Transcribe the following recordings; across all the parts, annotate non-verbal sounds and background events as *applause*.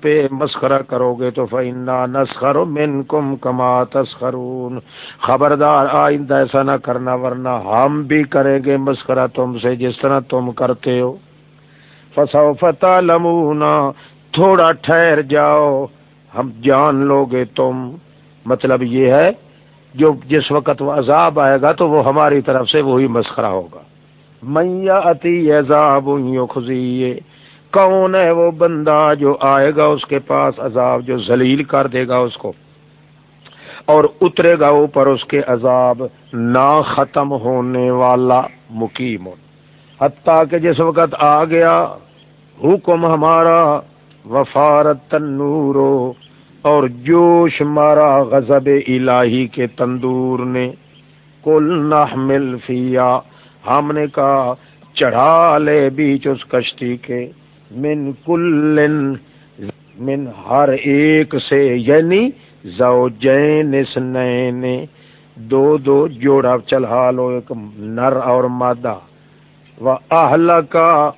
پہ مسخرہ کرو گے تو فینا نسخر من کم کما تسخرون۔ خبردار آئندہ ایسا نہ کرنا ورنہ ہم بھی کریں گے مسخرہ تم سے جس طرح تم کرتے ہو۔ فسو فتح لمونا تھوڑا ٹھہر جاؤ۔ ہم جان لو گے تم۔ مطلب یہ ہے، جو جس وقت وہ عذاب آئے گا تو وہ ہماری طرف سے وہی مسخرہ ہوگا۔ میاں اتی عذاب خزیے کون ہے وہ بندہ جو آئے گا اس کے پاس عذاب، جو ذلیل کر دے گا اس کو اور اترے گا اوپر اس کے عذاب نہ ختم ہونے والا مقیم۔ حتیٰ کہ جس وقت آ گیا، حکم ہمارا وفارت تنور اور جوش مارا غزب الہی کے تندور نے کل نحمل فیا ہم نے کہا، چڑھا لے بیچ اس کشتی کے۔ من کل من ہر ایک سے یعنی زوجین اسنین دو دو جوڑا چلا لو، ایک نر اور مادہ۔ وہ اہل کا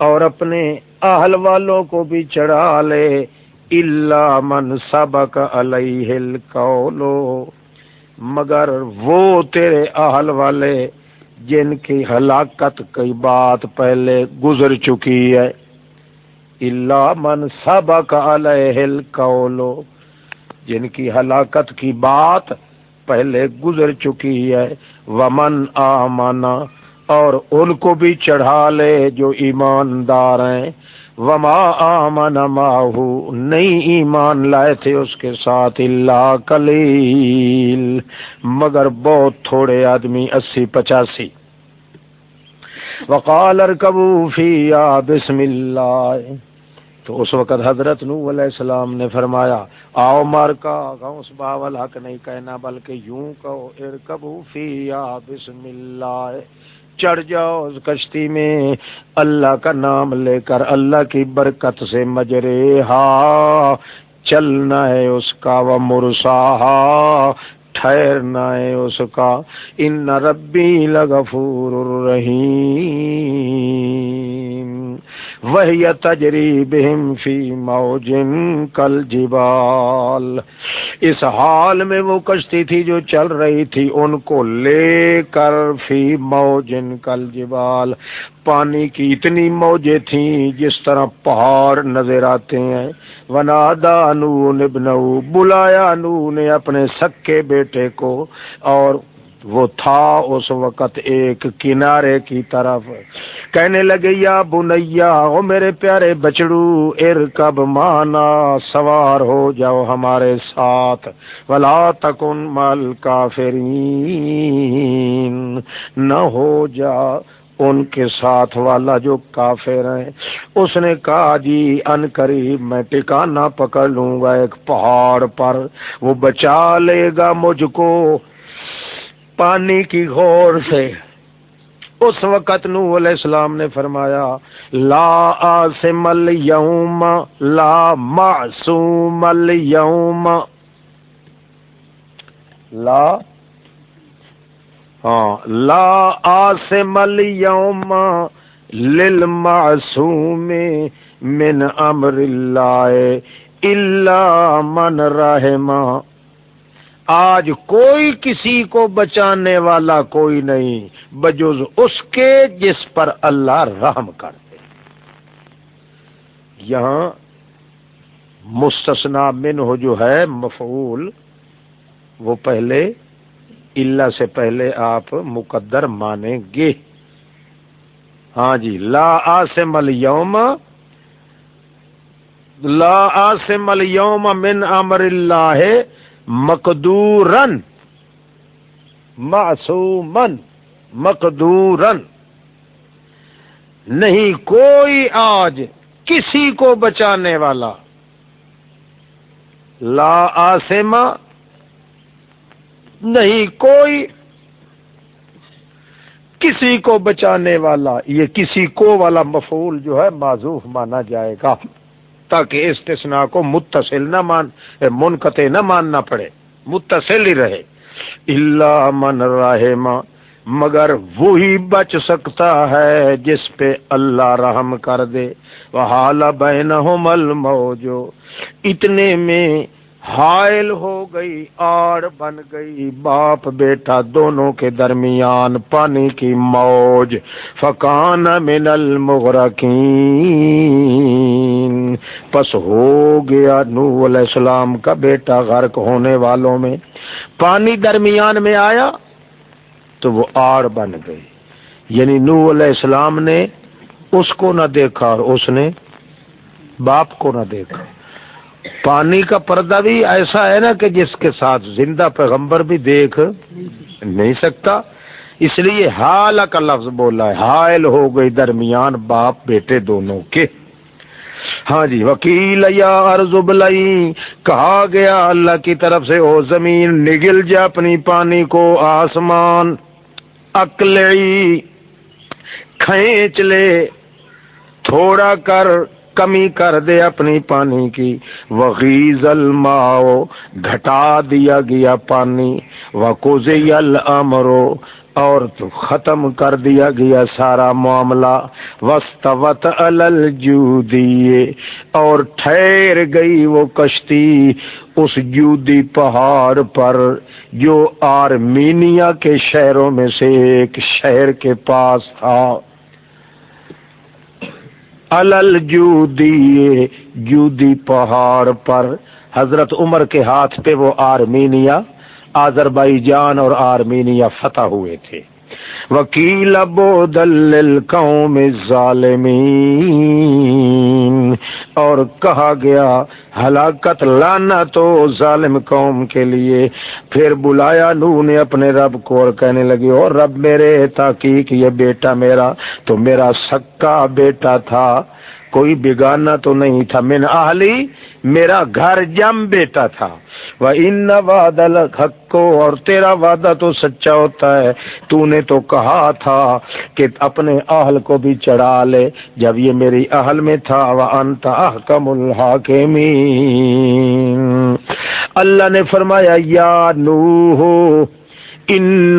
اور اپنے اہل والوں کو بھی چڑھا لے۔ اللہ من سبق علیہ القولو مگر وہ تیرے اہل والے، جن کی ہلاکت کی بات پہلے گزر چکی ہے۔ اللہ من سبق علیہ القول، جن کی ہلاکت کی بات پہلے گزر چکی ہے، ومن آمنا اور ان کو بھی چڑھا لے جو ایماندار ہیں۔ وما آمن ماہو نہیں ایمان لائے تھے اس کے ساتھ اللہ کلیل مگر بہت تھوڑے آدمی اسی پچاسی۔ وقال ارکبو فی بسم اللہ۔ تو اس وقت حضرت نو علیہ السلام نے فرمایا، آؤ مار کا غوث باول، حق نہیں کہنا بلکہ یوں کہو، ارکبو فی بسم اللہ۔ چڑھ جاؤ اس کشتی میں، اللہ کا نام لے کر، اللہ کی برکت سے مجرے ہا۔ چلنا ہے اس کا وہ مرسا ٹھہرنا ہے اس کا۔ ان ربی لغفور الرحیم۔ وہی تجریب فی موجن کل جبال۔ اس حال میں وہ کشتی تھی جو چل رہی تھی، ان کو لے کر فی موجن کل جبال۔ پانی کی اتنی موجیں تھیں جس طرح پہاڑ نظر آتے ہیں۔ ونادا نو نبنو بلایا نو نے اپنے سکے بیٹے کو اور وہ تھا اس وقت ایک کنارے کی طرف۔ کہنے لگے، یا بنیا، او میرے پیارے بچڑو ار کب مانا سوار ہو جاؤ ہمارے ساتھ۔ ولا تکن مل کافرین نہ ہو جا ان کے ساتھ والا جو کافر ہیں۔ اس نے کہا جی ان قریب میں ٹکانا پکڑ لوں گا ایک پہاڑ پر۔ وہ بچا لے گا مجھ کو۔ پانی کی غور سے۔ اس وقت نو علیہ السلام نے فرمایا، لا آسم اليوم، لا معصوم اليوم۔ لا ہاں لا آسم اليوم للمعصوم من امر اللہ الا من رحمہ۔ آج کوئی کسی کو بچانے والا کوئی نہیں، بجز اس کے جس پر اللہ رحم کرتے۔ یہاں مستثنا من ہو جو ہے، مفعول، وہ پہلے، اللہ سے پہلے آپ مقدر مانیں گے۔ ہاں جی لا آسم اليوم لا آسم اليوم من امر اللہ مقدورن معصومن مقدورن نہیں کوئی آج کسی کو بچانے والا۔ لا آسما نہیں کوئی کسی کو بچانے والا، یہ کسی کو والا مفول جو ہے معذوف مانا جائے گا۔ تاکہ استثناء کو متصل نہ مان منقطع نہ ماننا پڑے، متصل ہی رہے۔ اللہ من رحما مگر وہی بچ سکتا ہے جس پہ اللہ رحم کر دے۔ وہ حال بینہم الموجو اتنے میں حائل ہو گئی، آڑ بن گئی۔ باپ بیٹا دونوں کے درمیان پانی کی موج، فکان من المغرقین پس ہو گیا نو علیہ السلام کا بیٹا غرق ہونے والوں میں۔ پانی درمیان میں آیا تو وہ آڑ بن گئی۔ یعنی نو علیہ السلام نے اس کو نہ دیکھا اور اس نے باپ کو نہ دیکھا۔ پانی کا پردہ بھی ایسا ہے نا کہ جس کے ساتھ زندہ پیغمبر بھی دیکھ نہیں سکتا۔ اس لیے حال کا لفظ بولا ہے، حائل ہو گئی درمیان باپ بیٹے دونوں کے۔ ہاں جی وکیل یا بلئی کہا گیا، اللہ کی طرف سے، او زمین، نگل جا اپنی پانی کو آسمان۔ اکلئی کھینچ لے۔ تھوڑا کر، کمی کر دے اپنی پانی کی۔ وغیز الماؤ گھٹا دیا گیا پانی۔ وکوزی الامرو اور تو ختم کر دیا گیا سارا معاملہ۔ وسطوت الجودی اور ٹھہر گئی وہ کشتی اس جودی پہاڑ پر جو آرمینیا کے شہروں میں سے ایک شہر کے پاس تھا۔ الل جودی جودی پہاڑ پر۔ حضرت عمر کے ہاتھ پہ وہ آرمینیا۔ آذربائی جان اور آرمینیا فتح ہوئے تھے۔ وکیل ابو دل قوم ظالمین اور کہا گیا، ہلاکت لانا تو ظالم قوم کے لیے۔ پھر بلایا نو نے اپنے رب کو اور کہنے لگی، اور رب میرے تاکیق یہ بیٹا میرا، تو میرا سکا بیٹا تھا۔ کوئی بگانا تو نہیں تھا۔ من اہلی، میرا گھر جم بیٹا تھا۔ وہ ان واد الحق کو اور تیرا وعدہ تو سچا ہوتا ہے۔ تو نے تو کہا تھا کہ اپنے اہل کو بھی چڑھا لے۔ جب یہ میری اہل میں تھا وہ انت احکم الحاکمین اللہ نے فرمایا، یا نو ہو ان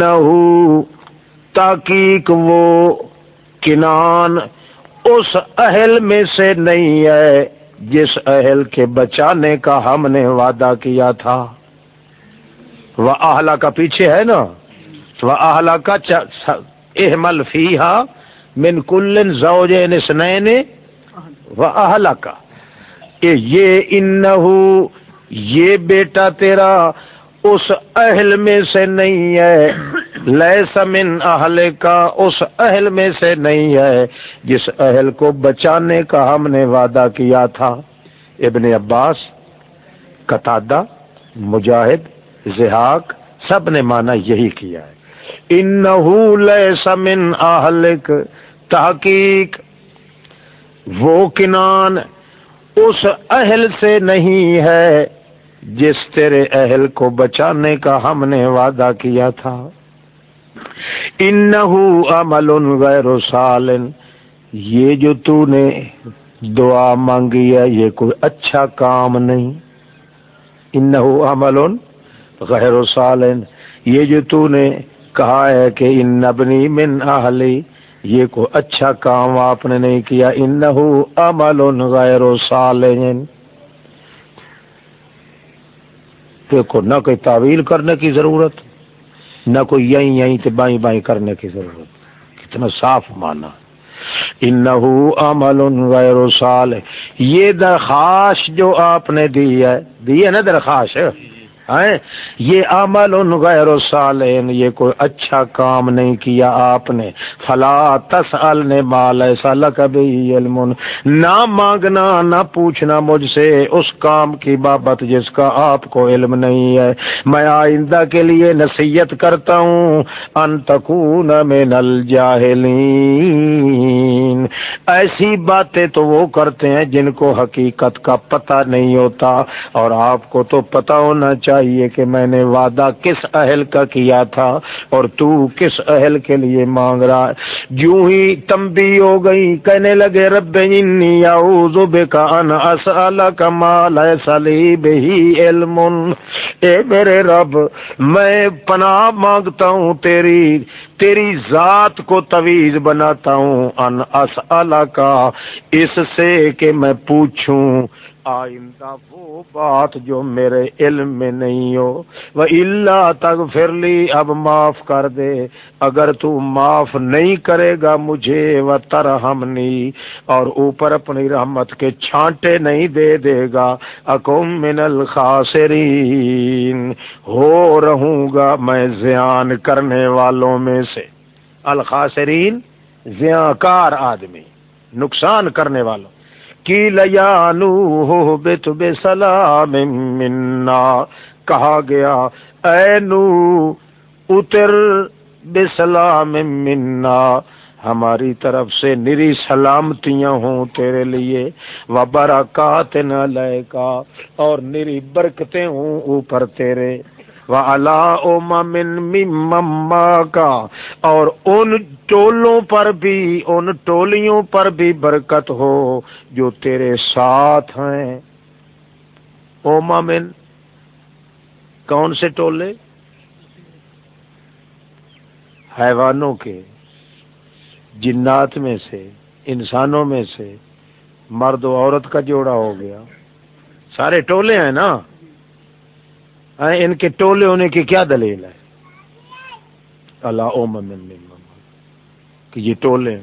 تاکیق وہ کنان اس اہل میں سے نہیں ہے۔ جس اہل کے بچانے کا ہم نے وعدہ کیا تھا۔ وہ اہلا کا پیچھے ہے نا۔ وہ اہلا کا احمل فیحا من کل زوج نسنین۔ و اہلا کا یہ ان یہ بیٹا تیرا اس اہل میں سے نہیں ہے۔ لے سمن اہل کا اس اہل میں سے نہیں ہے۔ جس اہل کو بچانے کا ہم نے وعدہ کیا تھا۔ ابن عباس قطادہ مجاہد زحاق سب نے مانا یہی کیا ہے۔ ان سمن اہلک تحقیق، وہ کنان اس اہل سے نہیں ہے۔ جس تیرے اہل کو بچانے کا ہم نے وعدہ کیا تھا۔ عمل غیر سالن یہ جو تو نے دعا مانگی ہے، یہ کوئی اچھا کام نہیں۔ ان عمل غیر سالن یہ جو تو نے کہا ہے کہ ان نبنی من اہلی، یہ کوئی اچھا کام آپ نے نہیں کیا۔ ان عمل غیر سالن دیکھو نہ کوئی تعویل کرنے کی ضرورت، نہ کوئی یہیں یہیں سے بائیں بائیں کرنے کی ضرورت۔ کتنا صاف مانا ان عمل غیر سال یہ درخواست جو آپ نے دی ہے دی ہے نا درخواست؟ یہ عمل ان غیر سالین یہ کوئی اچھا کام نہیں کیا آپ نے۔ فلا تسأل نے مال ایسا لکبی علم۔ نہ مانگنا، نہ پوچھنا مجھ سے اس کام کی بابت جس کا آپ کو علم نہیں ہے۔ میں آئندہ کے لیے نصیحت کرتا ہوں۔ ان تکون من الجاہلین۔ ایسی باتیں تو وہ کرتے ہیں جن کو حقیقت کا پتہ نہیں ہوتا اور آپ کو تو پتہ ہونا چاہیے۔ چاہیے کہ میں نے وعدہ کس اہل کا کیا تھا اور تو کس اہل کے لیے مانگ رہا جو ہی تمبی ہو گئی، کہنے لگے، رب انی اعوذ بک ان اسالک ما ليس لي به علم. اے میرے رب، میں پناہ مانگتا ہوں تیری تیری ذات کو طویز بناتا ہوں، ان اسالہ کا اس سے کہ میں پوچھوں آئندہ وہ بات جو میرے علم میں نہیں ہو، وہ اللہ تک پھر لی، اب معاف کر دے۔ اگر تو معاف نہیں کرے گا مجھے، وہ ترہمنی اور اوپر اپنی رحمت کے چھانٹے نہیں دے دے گا۔ اکم من الخاسرین، ہو رہوں گا میں زیان کرنے والوں میں سے۔ الخاسرین زیاں کار آدمی، نقصان کرنے والوں۔ کی لیا نو بے سلام منا، کہا گیا، اے نو اتر بے سلام منا، ہماری طرف سے نری سلامتیاں ہوں تیرے لیے و برکات نہ لے کا اور نری برکتیں ہوں اوپر تیرے۔ مما کا اور ان ٹولوں پر بھی، ان ٹولیوں پر بھی برکت ہو جو تیرے ساتھ ہیں۔ اوما من کون سے ٹولے؟ حیوانوں کے، جنات میں سے، انسانوں میں سے۔ مرد و عورت کا جوڑا ہو گیا۔ سارے ٹولے ہیں نا؟ ان کے ٹولے ہونے کی کیا دلیل ہے؟ اللہ اوم کہ یہ ٹولے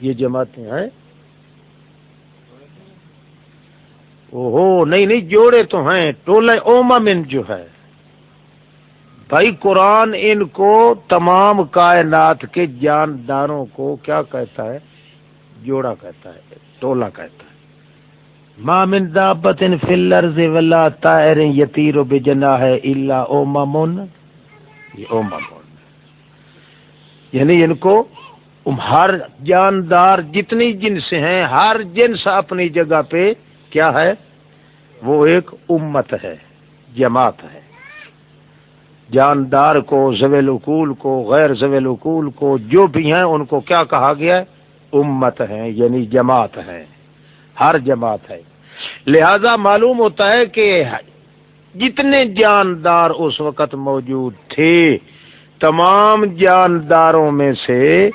یہ جماعتیں ہیں اوہو، نہیں نہیں، جوڑے تو ہیں۔ ٹولے اومن جو ہے۔ بھائی، قرآن ان کو تمام کائنات کے جانداروں کو کیا کہتا ہے؟ جوڑا کہتا ہے ٹولا کہتا ہے۔ مامن دابت الارض ولا طائر یطیر بجناح الا امم یہ امم یعنی ان کو ہر جاندار جتنی جنس ہیں، ہر جنس اپنی جگہ پہ کیا ہے؟ وہ ایک امت ہے، جماعت ہے۔ جاندار کو، زویل اقول کو، غیر زویل اقول کو، جو بھی ہیں، ان کو کیا کہا گیا ہے؟ امت ہے یعنی جماعت ہے ہر جماعت ہے۔ لہذا معلوم ہوتا ہے کہ جتنے جاندار اس وقت موجود تھے، تمام جانداروں میں سے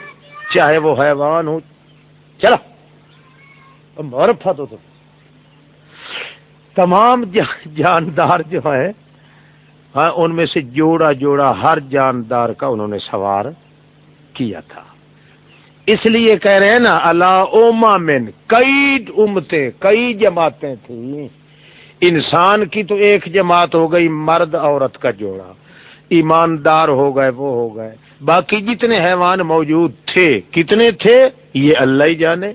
چاہے وہ حیوان ہو، چلو مرفت ہو تو تمام جاندار جو ہے ہاں ان میں سے جوڑا جوڑا ہر جاندار کا انہوں نے سوار کیا تھا۔ اس لیے کہہ رہے ہیں نا، اللہ اوما من، کئی امتیں، کئی جماعتیں تھیں۔ انسان کی تو ایک جماعت ہو گئی، مرد، عورت کا جوڑا۔ ایماندار ہو گئے، وہ ہو گئے۔ باقی جتنے حیوان موجود تھے، کتنے تھے، یہ اللہ ہی جانے۔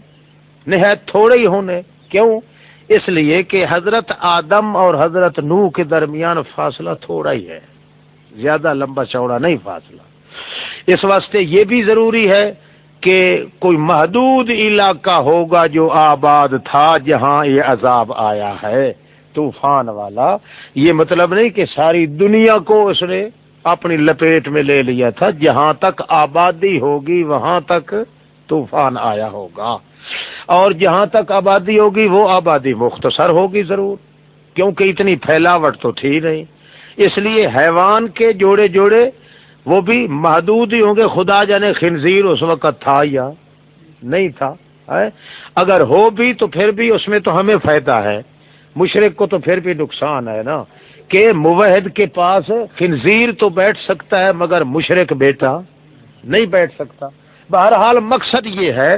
نہایت تھوڑے ہی ہونے۔ کیوں؟ اس لیے کہ حضرت آدم اور حضرت نو کے درمیان فاصلہ تھوڑا ہی ہے۔ زیادہ لمبا چوڑا نہیں فاصلہ۔ اس واسطے یہ بھی ضروری ہے کہ کوئی محدود علاقہ ہوگا جو آباد تھا جہاں یہ عذاب آیا ہے، طوفان والا، یہ مطلب نہیں کہ ساری دنیا کو اس نے اپنی لپیٹ میں لے لیا تھا، جہاں تک آبادی ہوگی وہاں تک طوفان آیا ہوگا۔ اور جہاں تک آبادی ہوگی وہ آبادی مختصر ہوگی ضرور، کیونکہ اتنی پھیلاوٹ تو تھی نہیں۔ اس لیے حیوان کے جوڑے جوڑے وہ بھی محدود ہی ہوں گے، خدا جانے خنزیر اس وقت تھا یا نہیں تھا اگر ہو بھی تو پھر بھی اس میں تو ہمیں فائدہ ہے۔ مشرق کو تو پھر بھی نقصان ہے نا۔ کہ موحد کے پاس خنزیر تو بیٹھ سکتا ہے، مگر مشرق بیٹا نہیں بیٹھ سکتا۔ بہرحال مقصد یہ ہے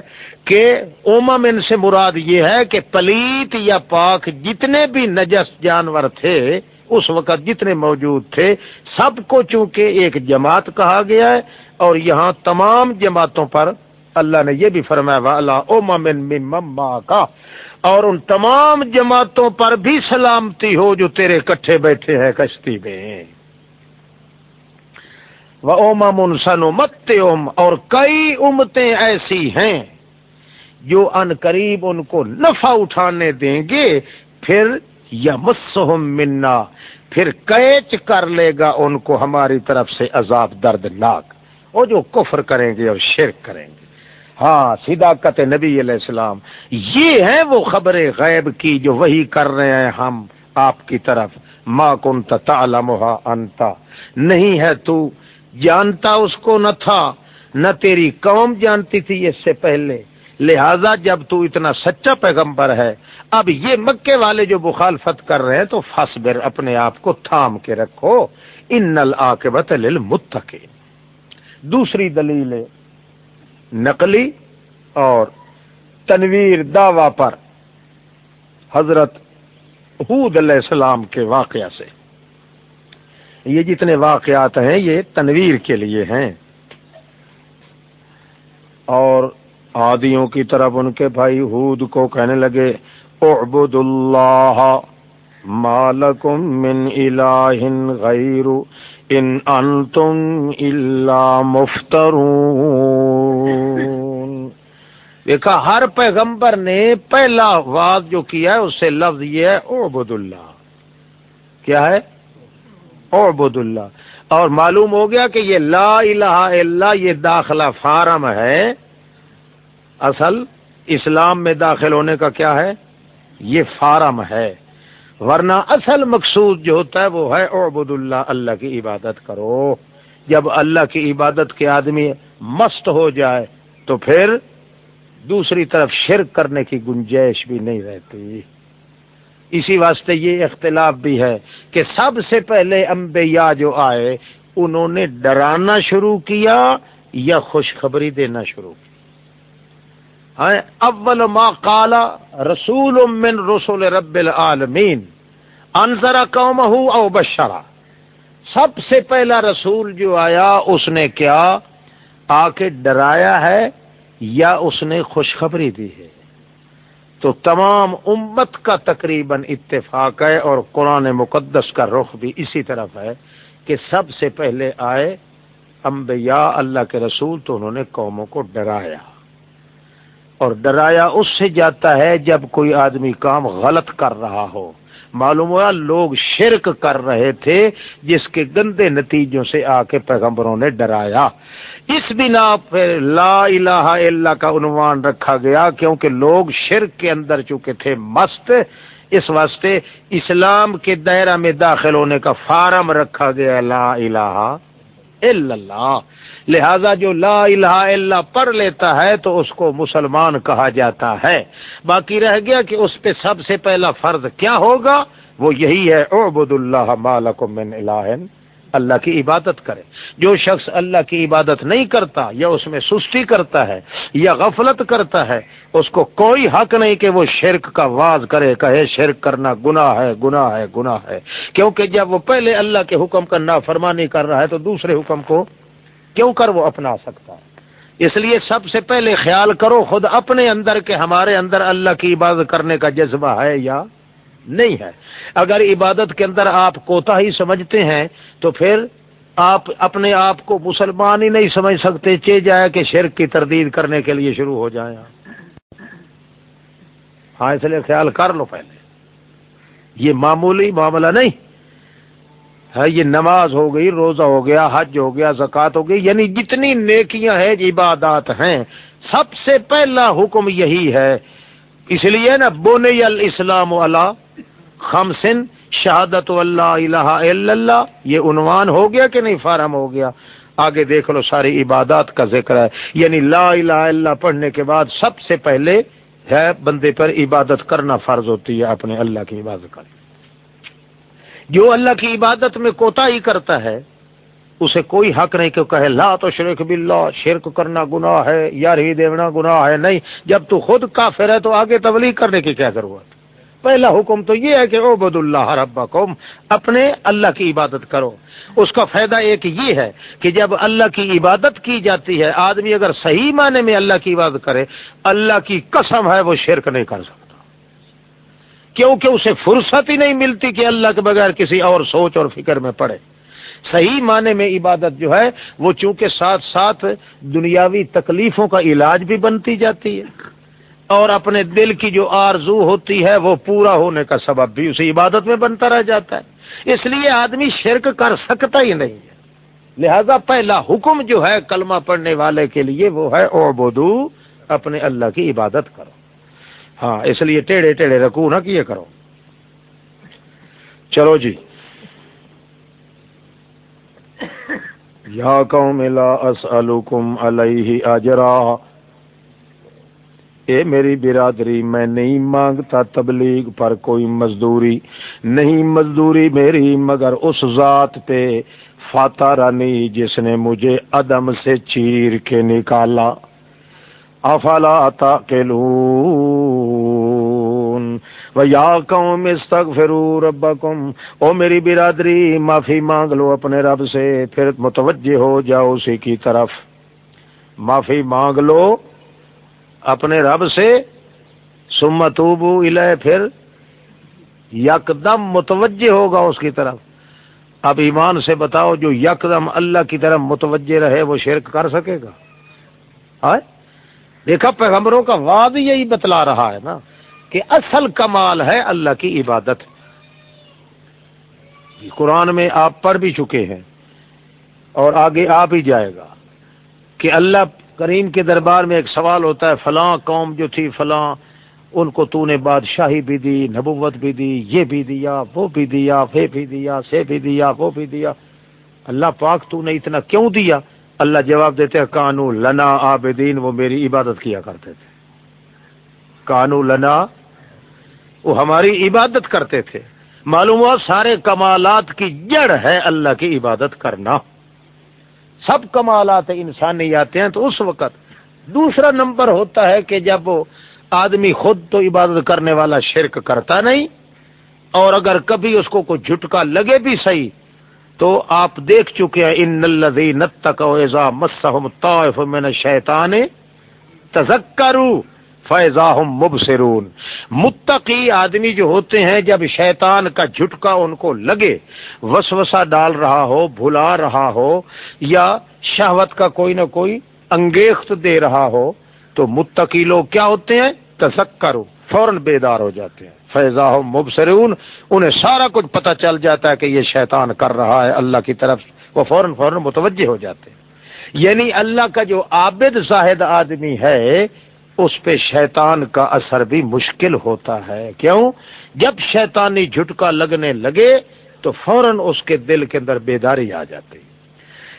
کہ اومم ان سے مراد یہ ہے کہ پلیت یا پاک جتنے بھی نجس جانور تھے اس وقت جتنے موجود تھے، سب کو چونکہ ایک جماعت کہا گیا ہے، اور یہاں تمام جماعتوں پر اللہ نے یہ بھی فرمایا والا او مما کا اور ان تمام جماعتوں پر بھی سلامتی ہو جو تیرے کٹھے بیٹھے ہیں کشتی میں۔ وہ اوما منسن مت اوم اور کئی امتیں ایسی ہیں جو ان قریب ان کو نفع اٹھانے دیں گے، پھر یا مسم منا پھر کیچ کر لے گا ان کو ہماری طرف سے عذاب دردناک۔ وہ جو کفر کریں گے اور شرک کریں گے۔ ہاں صداقت نبی علیہ السلام، یہ ہے وہ خبر غیب کی جو وہی کر رہے ہیں ہم آپ کی طرف۔ ما کن تعلمها انتا۔ نہیں ہے تو جانتا اس کو نہ تھا، نہ تیری قوم جانتی تھی اس سے پہلے۔ لہذا جب تو اتنا سچا پیغمبر ہے، اب یہ مکے والے جو مخالفت کر رہے ہیں، تو فصبر اپنے آپ کو تھام کے رکھو۔ ان نل آکبت دوسری دلیل نقلی اور تنویر دعوی پر حضرت حود علیہ السلام کے واقعہ سے۔ یہ جتنے واقعات ہیں، یہ تنویر کے لیے ہیں۔ اور آدیوں کی طرف ان کے بھائی حود کو کہنے لگے اعبد اللہ مالکم من الہ غیر، ان انتم الا مفترون۔ دیکھا، ہر پیغمبر نے پہلا واض جو کیا ہے، اس سے لفظ یہ ہے اعبد اللہ کیا ہے؟ اعبد اللہ اور معلوم ہو گیا کہ یہ لا الہ الا یہ داخلہ فارم ہے۔ اصل اسلام میں داخل ہونے کا کیا ہے؟ یہ فارم ہے۔ ورنہ اصل مقصود جو ہوتا ہے وہ ہے عبد اللہ اللہ کی عبادت کرو۔ جب اللہ کی عبادت کے آدمی مست ہو جائے تو پھر دوسری طرف شرک کرنے کی گنجائش بھی نہیں رہتی۔ اسی واسطے یہ اختلاف بھی ہے کہ سب سے پہلے انبیاء جو آئے، انہوں نے ڈرانا شروع کیا یا خوشخبری دینا شروع کیا؟ اول ما قال رسول من رسول رب العالمین، انذر قومه او بشرا سب سے پہلا رسول جو آیا، اس نے کیا؟ آ کے ڈرایا ہے یا اس نے خوشخبری دی ہے؟ تو تمام امت کا تقریباً اتفاق ہے اور قرآن مقدس کا رخ بھی اسی طرف ہے کہ سب سے پہلے آئے انبیاء، اللہ کے رسول، تو انہوں نے قوموں کو ڈرایا۔ اور ڈرایا اس سے جاتا ہے جب کوئی آدمی کام غلط کر رہا ہو۔ معلوم ہوا لوگ شرک کر رہے تھے، جس کے گندے نتیجوں سے آ کے پیغمبروں نے ڈرایا۔ اس بنا پہ لا الہ الا کا عنوان رکھا گیا، کیونکہ لوگ شرک کے اندر چکے تھے مست، اس واسطے اسلام کے دائرہ میں داخل ہونے کا فارم رکھا گیا، لا الہ الا اللہ۔ لہذا جو لا الہ الا پڑھ لیتا ہے تو اس کو مسلمان کہا جاتا ہے۔ باقی رہ گیا کہ اس پہ سب سے پہلا فرض کیا ہوگا؟ وہ یہی ہے اعبد اللہ مالکم من الہ۔ اللہ کی عبادت کرے جو شخص اللہ کی عبادت نہیں کرتا یا اس میں سستی کرتا ہے یا غفلت کرتا ہے، اس کو کوئی حق نہیں کہ وہ شرک کا واز کرے، کہے شرک کرنا گناہ ہے گناہ ہے گناہ ہے۔ کیونکہ جب وہ پہلے اللہ کے حکم کا نافرمانی کر رہا ہے تو دوسرے حکم کو کیوں کر وہ اپنا سکتا ہے؟ اس لیے سب سے پہلے خیال کرو خود اپنے اندر کہ ہمارے اندر اللہ کی عبادت کرنے کا جذبہ ہے یا نہیں ہے۔ اگر عبادت کے اندر آپ کوتا ہی سمجھتے ہیں تو پھر آپ اپنے آپ کو مسلمان ہی نہیں سمجھ سکتے، چے جائے کہ شرک کی تردید کرنے کے لیے شروع ہو جائیں ہاں اس لیے خیال کر لو پہلے۔ یہ معمولی معاملہ نہیں۔ ہے، یہ نماز ہو گئی، روزہ ہو گیا، حج ہو گیا، زکوٰۃ ہو گئی یعنی جتنی نیکیاں ہیں عبادات ہیں۔ سب سے پہلا حکم یہی ہے۔ اس لیے نا بونے الاسلام اللہ خمسن، شہادت اللہ الہ الا اللہ۔ یہ عنوان ہو گیا کہ نہیں، فارم ہو گیا۔ آگے دیکھ لو، ساری عبادات کا ذکر ہے۔ یعنی لا الہ الا پڑھنے کے بعد سب سے پہلے ہے، بندے پر عبادت کرنا فرض ہوتی ہے، اپنے اللہ کی عبادت کریں جو اللہ کی عبادت میں کوتا ہی کرتا ہے، اسے کوئی حق نہیں کہ کہے، لا تو شرک باللہ، شرک کرنا گناہ ہے، یار ہی دیونا گناہ ہے، نہیں۔ جب تو خود کافر ہے تو آگے تبلیغ کرنے کی کیا ضرورت؟ پہلا حکم تو یہ ہے کہ او بد اللہ رب اپنے اللہ کی عبادت کرو۔ اس کا فائدہ ایک یہ ہے کہ جب اللہ کی عبادت کی جاتی ہے، آدمی اگر صحیح معنی میں اللہ کی عبادت کرے، اللہ کی قسم ہے، وہ شرک نہیں کر سکتا۔ کیونکہ اسے فرصت ہی نہیں ملتی کہ اللہ کے بغیر کسی اور سوچ اور فکر میں پڑے۔ صحیح معنی میں عبادت جو ہے، وہ چونکہ ساتھ ساتھ دنیاوی تکلیفوں کا علاج بھی بنتی جاتی ہے۔ اور اپنے دل کی جو آرزو ہوتی ہے، وہ پورا ہونے کا سبب بھی اسی عبادت میں بنتا رہ جاتا ہے۔ اس لیے آدمی شرک کر سکتا ہی نہیں ہے۔ لہذا پہلا حکم جو ہے کلمہ پڑھنے والے کے لیے، وہ ہے او بدو اپنے اللہ کی عبادت کرو۔ ہاں اس لیے ٹیڑھے ٹیڑھے رکو نہ کیے کرو۔ چلو جی۔ یا قوم لا اسألکم علیہ اجرا۔ اے میری برادری، میں نہیں مانگتا تبلیغ پر کوئی مزدوری۔ نہیں مزدوری میری، مگر اس ذات پہ فاتح رانی جس نے مجھے عدم سے چیر کے نکالا۔ افلا و یا قوم استغفروا ربکم، او میری برادری، معافی مانگ لو اپنے رب سے، پھر متوجہ ہو جاؤ اسی کی طرف۔ معافی مانگ لو اپنے رب سے سمتوبو الہ پھر یکدم متوجہ ہوگا اس کی طرف۔ اب ایمان سے بتاؤ، جو یکدم اللہ کی طرف متوجہ رہے، وہ شرک کر سکے گا؟ دیکھا پیغمبروں کا واد یہی بتلا رہا ہے نا کہ اصل کمال ہے اللہ کی عبادت۔ قرآن میں آپ پڑھ بھی چکے ہیں اور آگے آ بھی جائے گا کہ اللہ کریم کے دربار میں ایک سوال ہوتا ہے، فلاں قوم جو تھی، فلاں، ان کو تو نے بادشاہی بھی دی، نبوت بھی دی، یہ بھی دیا، وہ بھی دیا، وہ بھی دیا، سے بھی دیا، وہ بھی دیا۔ اللہ پاک تو نے اتنا کیوں دیا؟ اللہ جواب دیتے ہیں، کانو لنا آبدین وہ میری عبادت کیا کرتے تھے۔ کانو لنا، وہ ہماری عبادت کرتے تھے۔ معلوم ہوا سارے کمالات کی جڑ ہے اللہ کی عبادت کرنا۔ سب کمالات انسانی آتے ہیں تو اس وقت دوسرا نمبر ہوتا ہے کہ جب آدمی خود تو عبادت کرنے والا شرک کرتا نہیں، اور اگر کبھی اس کو کوئی جھٹکا لگے بھی صحیح تو آپ دیکھ چکے ہیں، ان الذی نتق ایزا مسحم طائف من شیطان تذکروا فیضا مبصرون۔ متقی آدمی جو ہوتے ہیں، جب شیطان کا جھٹکا ان کو لگے، وسوسہ ڈال رہا ہو، بھلا رہا ہو، یا شہوت کا کوئی نہ کوئی انگیخت دے رہا ہو، تو متقی لوگ کیا ہوتے ہیں؟ تذکرو فوراً بیدار ہو جاتے ہیں۔ فیضا مبصرون، انہیں سارا کچھ پتہ چل جاتا ہے کہ یہ شیطان کر رہا ہے، اللہ کی طرف وہ فوراً فوراً متوجہ ہو جاتے ہیں۔ یعنی اللہ کا جو عابد زاہد آدمی ہے، اس پہ شیطان کا اثر بھی مشکل ہوتا ہے۔ کیوں؟ جب شیطانی جھٹکا لگنے لگے تو فوراً اس کے دل کے اندر بیداری آ جاتی۔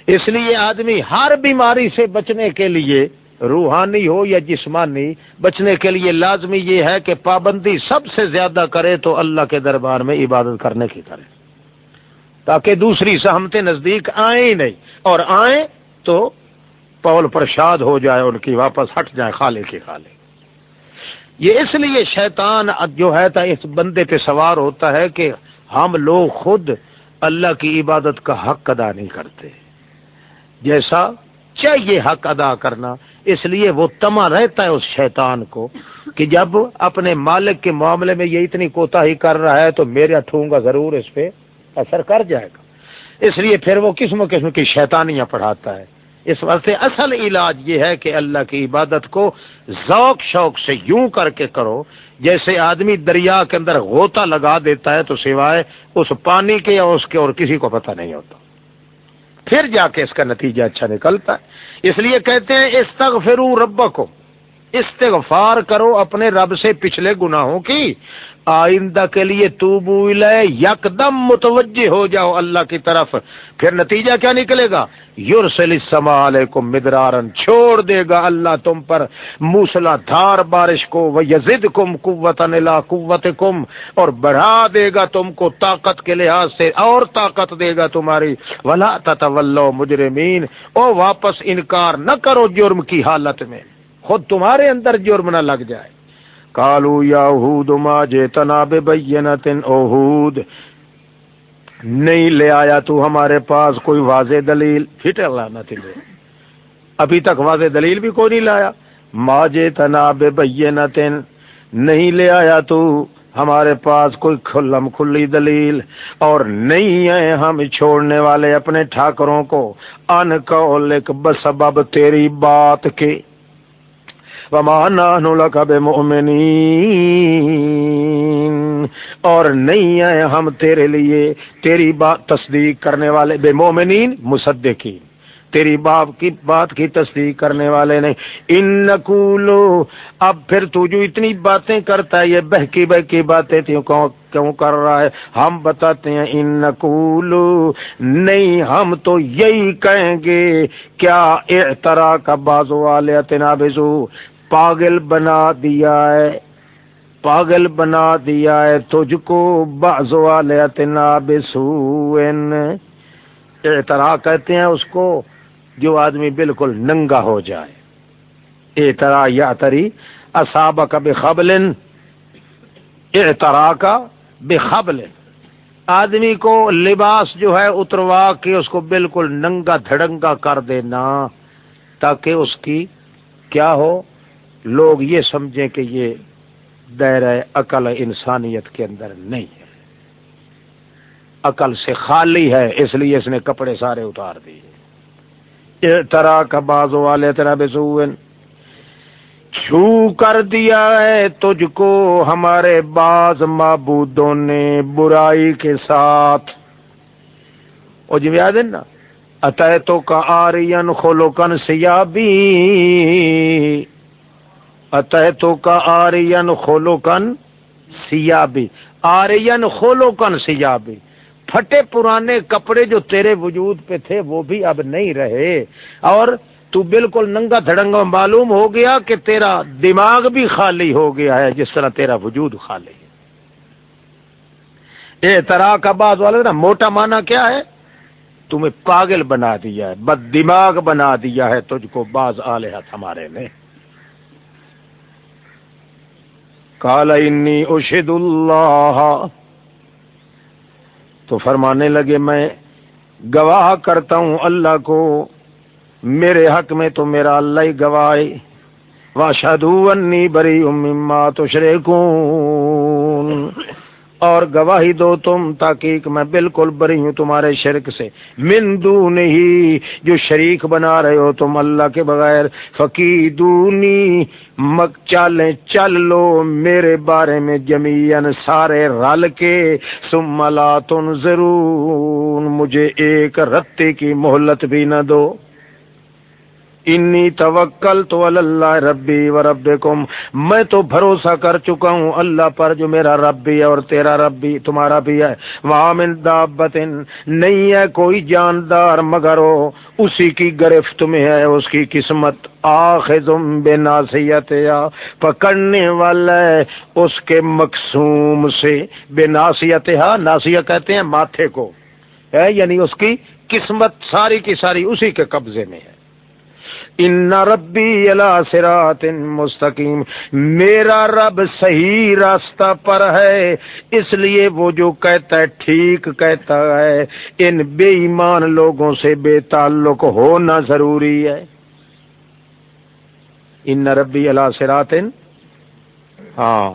اس لیے آدمی ہر بیماری سے بچنے کے لیے روحانی ہو یا جسمانی، بچنے کے لیے لازمی یہ ہے کہ پابندی سب سے زیادہ کرے تو اللہ کے دربار میں عبادت کرنے کی کرے۔ تاکہ دوسری سہمتیں نزدیک آئیں ہی نہیں، اور آئیں تو پول پرشاد ہو جائے، ان کی واپس ہٹ جائے خالے کے خالے یہ اس لیے شیطان جو ہے تا اس بندے پہ سوار ہوتا ہے کہ ہم لوگ خود اللہ کی عبادت کا حق ادا نہیں کرتے۔ جیسا چاہیے حق ادا کرنا اس لیے وہ تما رہتا ہے اس شیطان کو کہ جب اپنے مالک کے معاملے میں یہ اتنی کوتا ہی کر رہا ہے تو میرا ٹھونگا ضرور اس پہ اثر کر جائے گا۔ اس لیے پھر وہ قسم قسم کی شیطانیاں پڑھاتا ہے۔ اس واسطے اصل علاج یہ ہے کہ اللہ کی عبادت کو ذوق شوق سے یوں کر کے کرو، جیسے آدمی دریا کے اندر غوطہ لگا دیتا ہے تو سوائے اس پانی کے یا اس کے اور کسی کو پتہ نہیں ہوتا۔ پھر جا کے اس کا نتیجہ اچھا نکلتا ہے۔ اس لیے کہتے ہیں استغفرو ربکم۔ استغفار کرو اپنے رب سے پچھلے گناہوں کی۔ آئندہ کے لیے تو یکدم متوجہ ہو جاؤ اللہ کی طرف۔ پھر نتیجہ کیا نکلے گا؟ یورسلی سمال علیکم مدرارن چھوڑ دے گا اللہ تم پر موسلا دھار بارش کو وہ یزد کم قوت قوت کم اور بڑھا دے گا تم کو طاقت کے لحاظ سے، اور طاقت دے گا تمہاری۔ ولا تولو مجرمین او واپس انکار نہ کرو جرم کی حالت میں۔ خود تمہارے اندر جرم نہ لگ جائے۔ کالو یا ما جے تناب بینتن اوہود نہیں لے آیا تو ہمارے پاس کوئی واضح دلیل۔ پھر لانا تھی ابھی تک واضح دلیل بھی کوئی نہیں لایا۔ ما جے تناب نہیں لے آیا تو ہمارے پاس کوئی کھلم کھلی دلیل۔ اور نہیں ہے ہم چھوڑنے والے اپنے ٹھاکروں کو۔ ان کو لک بسبب تیری بات کے۔ اور نہیں ہے ہم تیرے لیے تیری بات تصدیق کرنے والے بے مومنین مصدقین۔ تیری باپ کی بات کی تصدیق کرنے والے نہیں۔ ان نقولو اب پھر تو جو اتنی باتیں کرتا ہے، یہ بہکی بہکی باتیں تھی کیوں کر رہا ہے؟ ہم بتاتے ہیں ان نقولو نہیں، ہم تو یہی کہیں گے، کیا اعترا کا بازو والے تنابزو پاگل بنا دیا ہے۔ پاگل بنا دیا ہے تجھ کو بازو والے تنابسو اعترا کہتے ہیں اس کو جو آدمی بالکل ننگا ہو جائے۔ اے یا تری اصاب کا بے خبل اے کا بے خبل آدمی کو لباس جو ہے اتروا کے اس کو بالکل ننگا دھڑنگا کر دینا تاکہ اس کی کیا ہو؟ لوگ یہ سمجھیں کہ یہ دائرہ عقل انسانیت کے اندر نہیں ہے۔ عقل سے خالی ہے، اس لیے اس نے کپڑے سارے اتار دیے۔ طرح کا باز والے طرح بے چھو کر دیا ہے تجھ کو ہمارے باز معبودوں نے برائی کے ساتھ۔ او جی یاد ہے نا؟ اتہ تو کا آرین کھولو کن سیابی۔ اتہ کا آرین کھولو کن سیابی آرین کھولو کن سیابی۔ پھٹے پرانے کپڑے جو تیرے وجود پہ تھے وہ بھی اب نہیں رہے۔ اور تو بالکل ننگا دھڑنگا معلوم ہو گیا کہ تیرا دماغ بھی خالی ہو گیا ہے، جس طرح تیرا وجود خالی ہے۔ اے طرح کا بعض والا نا موٹا مانا کیا ہے؟ تمہیں پاگل بنا دیا ہے، بد دماغ بنا دیا ہے تجھ کو باز آلحت ہمارے نے کالا انی اشد اللہ۔ تو فرمانے لگے میں گواہ کرتا ہوں اللہ کو، میرے حق میں تو میرا اللہ ہی گواہ واشدو انی بری اما تو اور گواہی دو تم تاکہ میں بالکل بری ہوں تمہارے شرک سے۔ من نہیں جو شریک بنا رہے ہو تم اللہ کے بغیر۔ فقی دونی مک چالیں چل لو میرے بارے میں جمین سارے رل کے۔ سم ملا تن ضرور مجھے ایک رتی کی مہلت بھی نہ دو۔ انی توکل تو اللہ ربی و رب میں تو بھروسہ کر چکا ہوں اللہ پر جو میرا رب بھی ہے اور تیرا رب بھی تمہارا بھی ہے۔ وہاں من دابت نہیں ہے کوئی جاندار، مگر ہو اسی کی گرفت میں ہے، اس کی قسمت آخذم بے ناسیت یا پکڑنے والا ہے اس کے مقصوم سے بے ناسیت ناسیہ کہتے ہیں ماتھے کو۔ ہے یعنی اس کی قسمت ساری کی ساری اسی کے قبضے میں ہے۔ ان ربی اللہ سرات مستقیم میرا رب صحیح راستہ پر ہے، اس لیے وہ جو کہتا ہے ٹھیک کہتا ہے۔ ان بے ایمان لوگوں سے بے تعلق ہونا ضروری ہے۔ ان ربی اللہ سرات ہاں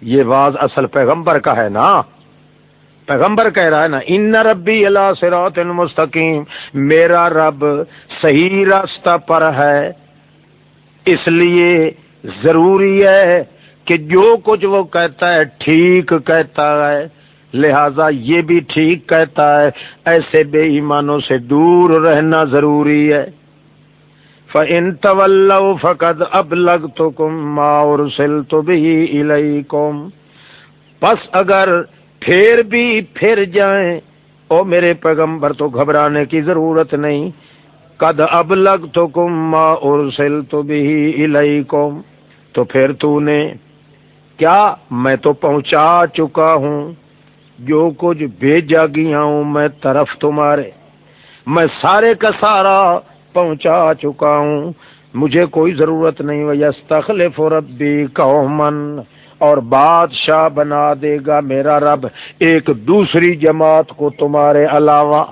یہ باز اصل پیغمبر کا ہے نا۔ پیغمبر کہہ رہا ہے نا، ان ربی اللہ سرات مستقیم میرا رب صحیح راستہ پر ہے، اس لیے ضروری ہے کہ جو کچھ وہ کہتا ہے ٹھیک کہتا ہے، لہذا یہ بھی ٹھیک کہتا ہے، ایسے بے ایمانوں سے دور رہنا ضروری ہے۔ فَإِن تَوَلَّوْ فَقَدْ أَبْلَغْتُكُمْ مَا أُرْسِلْتُ بِهِ إِلَيْكُمْ۔ پس اگر پھر بھی پھر جائیں۔ او میرے پیغمبر، تو گھبرانے کی ضرورت نہیں۔ قد اب لگ تو کم ماں ارسل تو بھی تو پھر تو نے، کیا میں تو پہنچا چکا ہوں؟ جو کچھ بھیجا گیا ہوں میں طرف تمہارے۔ میں سارے کا سارا پہنچا چکا ہوں۔ مجھے کوئی ضرورت نہیں۔ وہ یس تخلف ربی قومن اور بادشاہ بنا دے گا میرا رب ایک دوسری جماعت کو تمہارے علاوہ۔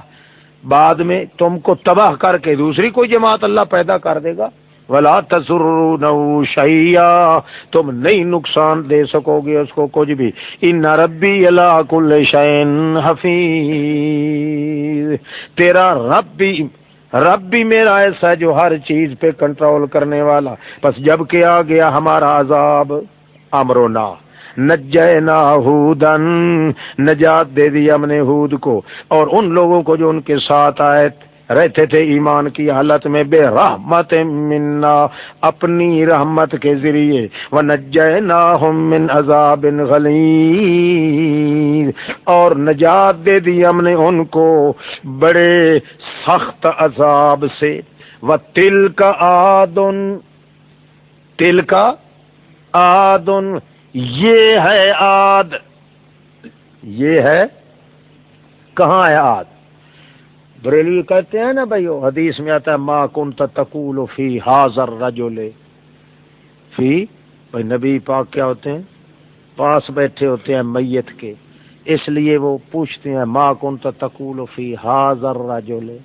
بعد میں تم کو تباہ کر کے دوسری کوئی جماعت اللہ پیدا کر دے گا۔ ولا تسر شیا تم نہیں نقصان دے سکو گے اس کو کچھ بھی۔ ان ربی اللہ کل شعین حفیظ تیرا رب بھی رب بھی میرا ایسا جو ہر چیز پہ کنٹرول کرنے والا۔ بس جبکہ آ گیا ہمارا عذاب۔ امرونا۔ نجینا نجات دے دی ہم نے ہود کو۔ اور ان لوگوں کو جو ان کے ساتھ آئے رہتے تھے ایمان کی حالت میں، بے رحمت منا اپنی رحمت کے ذریعے۔ وہ من عذاب غلی اور نجات دے دی ہم نے ان کو بڑے سخت عذاب سے۔ وہ تل کا آدن تل کا آدن یہ ہے آد۔ یہ ہے، کہاں ہے آد؟ بریلوی کہتے ہیں نا بھائی، حدیث میں آتا ہے ماں کن تقول فی حاضر رجولے فی، بھائی نبی پاک کیا ہوتے ہیں؟ پاس بیٹھے ہوتے ہیں میت کے۔ اس لیے وہ پوچھتے ہیں ماں کن تقول فی حاضر رجولے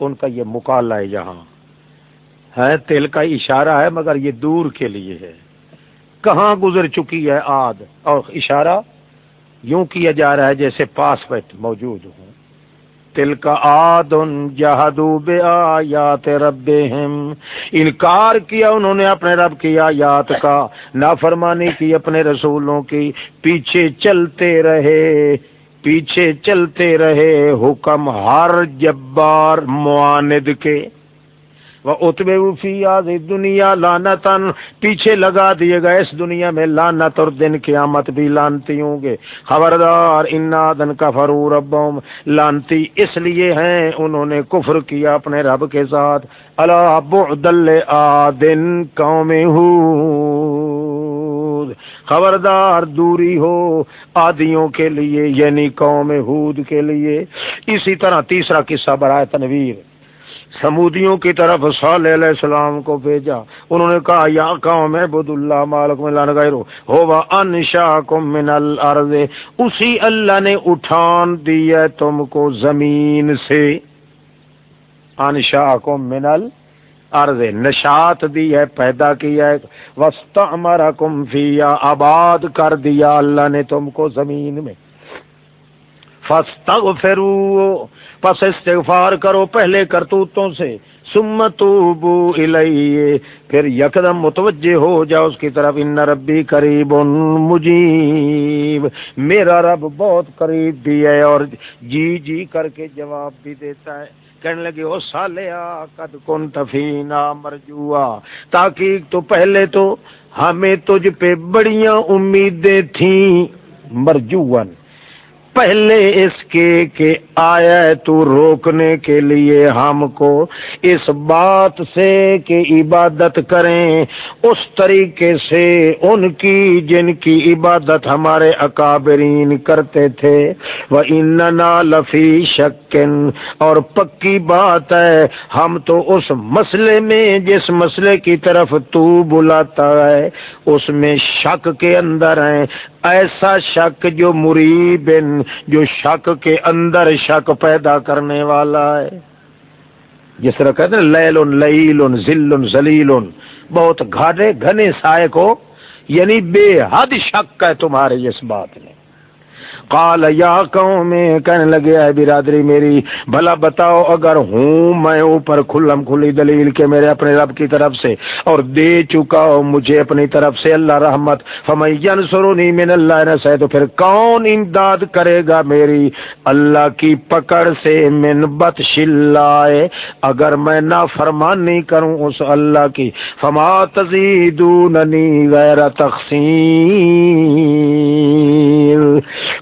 ان کا یہ مکالا ہے یہاں ہے تل کا اشارہ ہے، مگر یہ دور کے لیے ہے۔ کہاں گزر چکی ہے آد؟ اور اشارہ یوں کیا جا رہا ہے جیسے پاس بیٹھ موجود ہوں۔ تل کا آد جہدو بے آیات رب انکار کیا انہوں نے اپنے رب کی آیات کا۔ نافرمانی کی اپنے رسولوں کی۔ پیچھے چلتے رہے، پیچھے چلتے رہے۔ حکم ہر جبار معاند کے۔ وہ اتبے فی دنیا لانتن پیچھے لگا دیے گا اس دنیا میں لانت اور دن قیامت بھی لانتی ہوں گے۔ خبردار، انا دن کا فرور ابوم لانتی اس لیے ہیں، انہوں نے کفر کیا اپنے رب کے ساتھ۔ اللہ بعدل آدن قوم خبردار، دوری ہو آدیوں کے لیے یعنی قوم ہود کے لیے۔ اسی طرح تیسرا قصہ برائے تنویر۔ سمودیوں کی طرف صالح علیہ السلام کو بھیجا۔ انہوں نے کہا، یا قوم عبد اللہ مالک من اللہ، غیرو۔ ہوا انشاکم من الارض۔ اسی اللہ نے اٹھان دیا تم کو زمین سے۔ انشاکم من الارض۔ نشات دی ہے، پیدا کیا ہے۔ واستعمرکم فیا آباد کر دیا اللہ نے تم کو زمین میں۔ فاستغفروا۔ پس استغفار کرو پہلے کرتوتوں سے سمتوبو الیہ۔ پھر یکدم متوجہ ہو جاؤ اس کی طرف، ان ربی قریب مجیب۔ میرا رب بہت قریب بھی ہے اور جی جی کر کے جواب بھی دیتا ہے۔ کہنے لگے، او سالیا قد کن تفینا مرجوا تاکہ تو پہلے تو، ہمیں تجھ پہ بڑیاں امیدیں تھیں۔ مرجوان پہلے اس کے کہ آیا تو روکنے کے لیے ہم کو اس بات سے کہ عبادت کریں، اس طریقے سے ان کی جن کی عبادت ہمارے اکابرین کرتے تھے۔ وہ ان لفی شکن اور پکی بات ہے، ہم تو اس مسئلے میں جس مسئلے کی طرف تو بلاتا ہے، اس میں شک کے اندر ہیں۔ ایسا شک جو مریب جو شک کے اندر شک پیدا کرنے والا ہے۔ جس طرح کہتے ہیں لیل لئیل ذل ذلیل بہت گھاٹے، گھنے سائے کو یعنی بے حد شک ہے تمہارے اس بات میں۔ قال یا قوم، کہنے لگے، اے برادری میری، بھلا بتاؤ، اگر ہوں میں اوپر کھلم کھلی دلیل کے میرے اپنے رب کی طرف سے، اور دے چکا ہوں مجھے اپنی طرف سے اللہ رحمت فمین سرونی من اللہ نسے تو پھر کون امداد کرے گا میری؟ اللہ کی پکڑ سے من بت شلائے، اگر میں نہ فرمانی کروں اس اللہ کی، فما تزیدوننی غیر تقسیم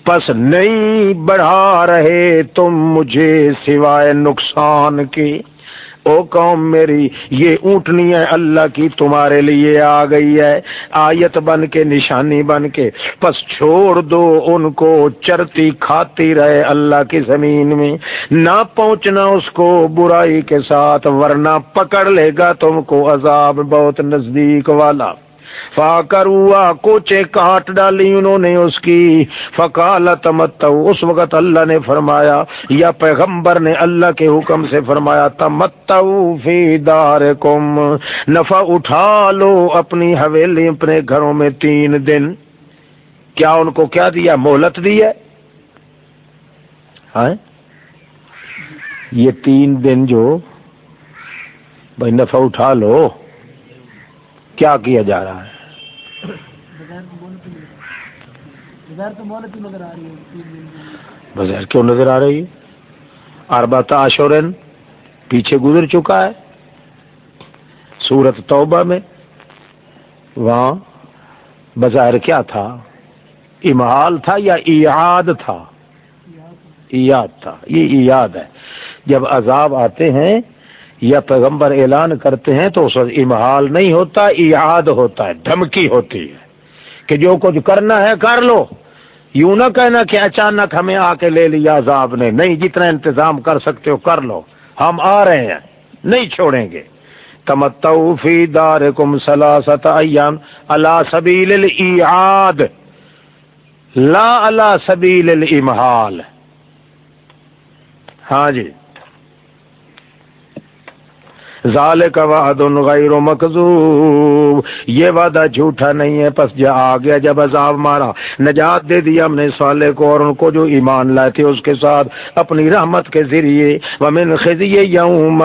پس نہیں بڑھا رہے تم مجھے سوائے نقصان کے۔ او قوم میری، یہ اونٹنی ہے اللہ کی تمہارے لیے آ گئی ہے۔ آیت بن کے، نشانی بن کے۔ پس چھوڑ دو ان کو، چرتی کھاتی رہے اللہ کی زمین میں۔ نہ پہنچنا اس کو برائی کے ساتھ، ورنہ پکڑ لے گا تم کو عذاب بہت نزدیک والا۔ فا کروا کوچے کاٹ ڈالی انہوں نے اس کی۔ فکال تمت اس وقت اللہ نے فرمایا، یا پیغمبر نے اللہ کے حکم سے فرمایا تمت فی دار کم نفع اٹھا لو اپنی حویلی اپنے گھروں میں تین دن۔ کیا ان کو کیا دیا؟ مہلت دی ہے؟ ہاں؟ یہ تین دن جو، بھائی نفع اٹھا لو۔ کیا کیا جا رہا ہے؟ بظاہر کیوں نظر آ رہی ہے؟ اربت عشورن پیچھے گزر چکا ہے۔ سورت توبہ میں وہاں بظاہر کیا تھا؟ امحال تھا یا ایاد تھا؟ ایاد تھا۔ یہ ایاد ہے۔ جب عذاب آتے ہیں یا پیغمبر اعلان کرتے ہیں تو اس وقت امحال نہیں ہوتا ایاد ہوتا ہے، دھمکی ہوتی ہے کہ جو کچھ کرنا ہے کر لو۔ یوں نہ کہنا کہ اچانک ہمیں آ کے لے لیا عذاب نے۔ نہیں، جتنا انتظام کر سکتے ہو کر لو۔ ہم آ رہے ہیں، نہیں چھوڑیں گے۔ تمتو فی دارکم سلاست ایام علا سبیل الایعاد۔ لا علا سبیل الامحال۔ ہاں جی۔ ظال کا وعد غیر مکذوب۔ یہ وعدہ جھوٹا نہیں ہے، پس جا آ گیا جب عذاب مارا۔ نجات دے دیا ہم نے سالے کو اور ان کو جو ایمان لائے تھے اس کے ساتھ اپنی رحمت کے ذریعے۔ ومن خزی یوم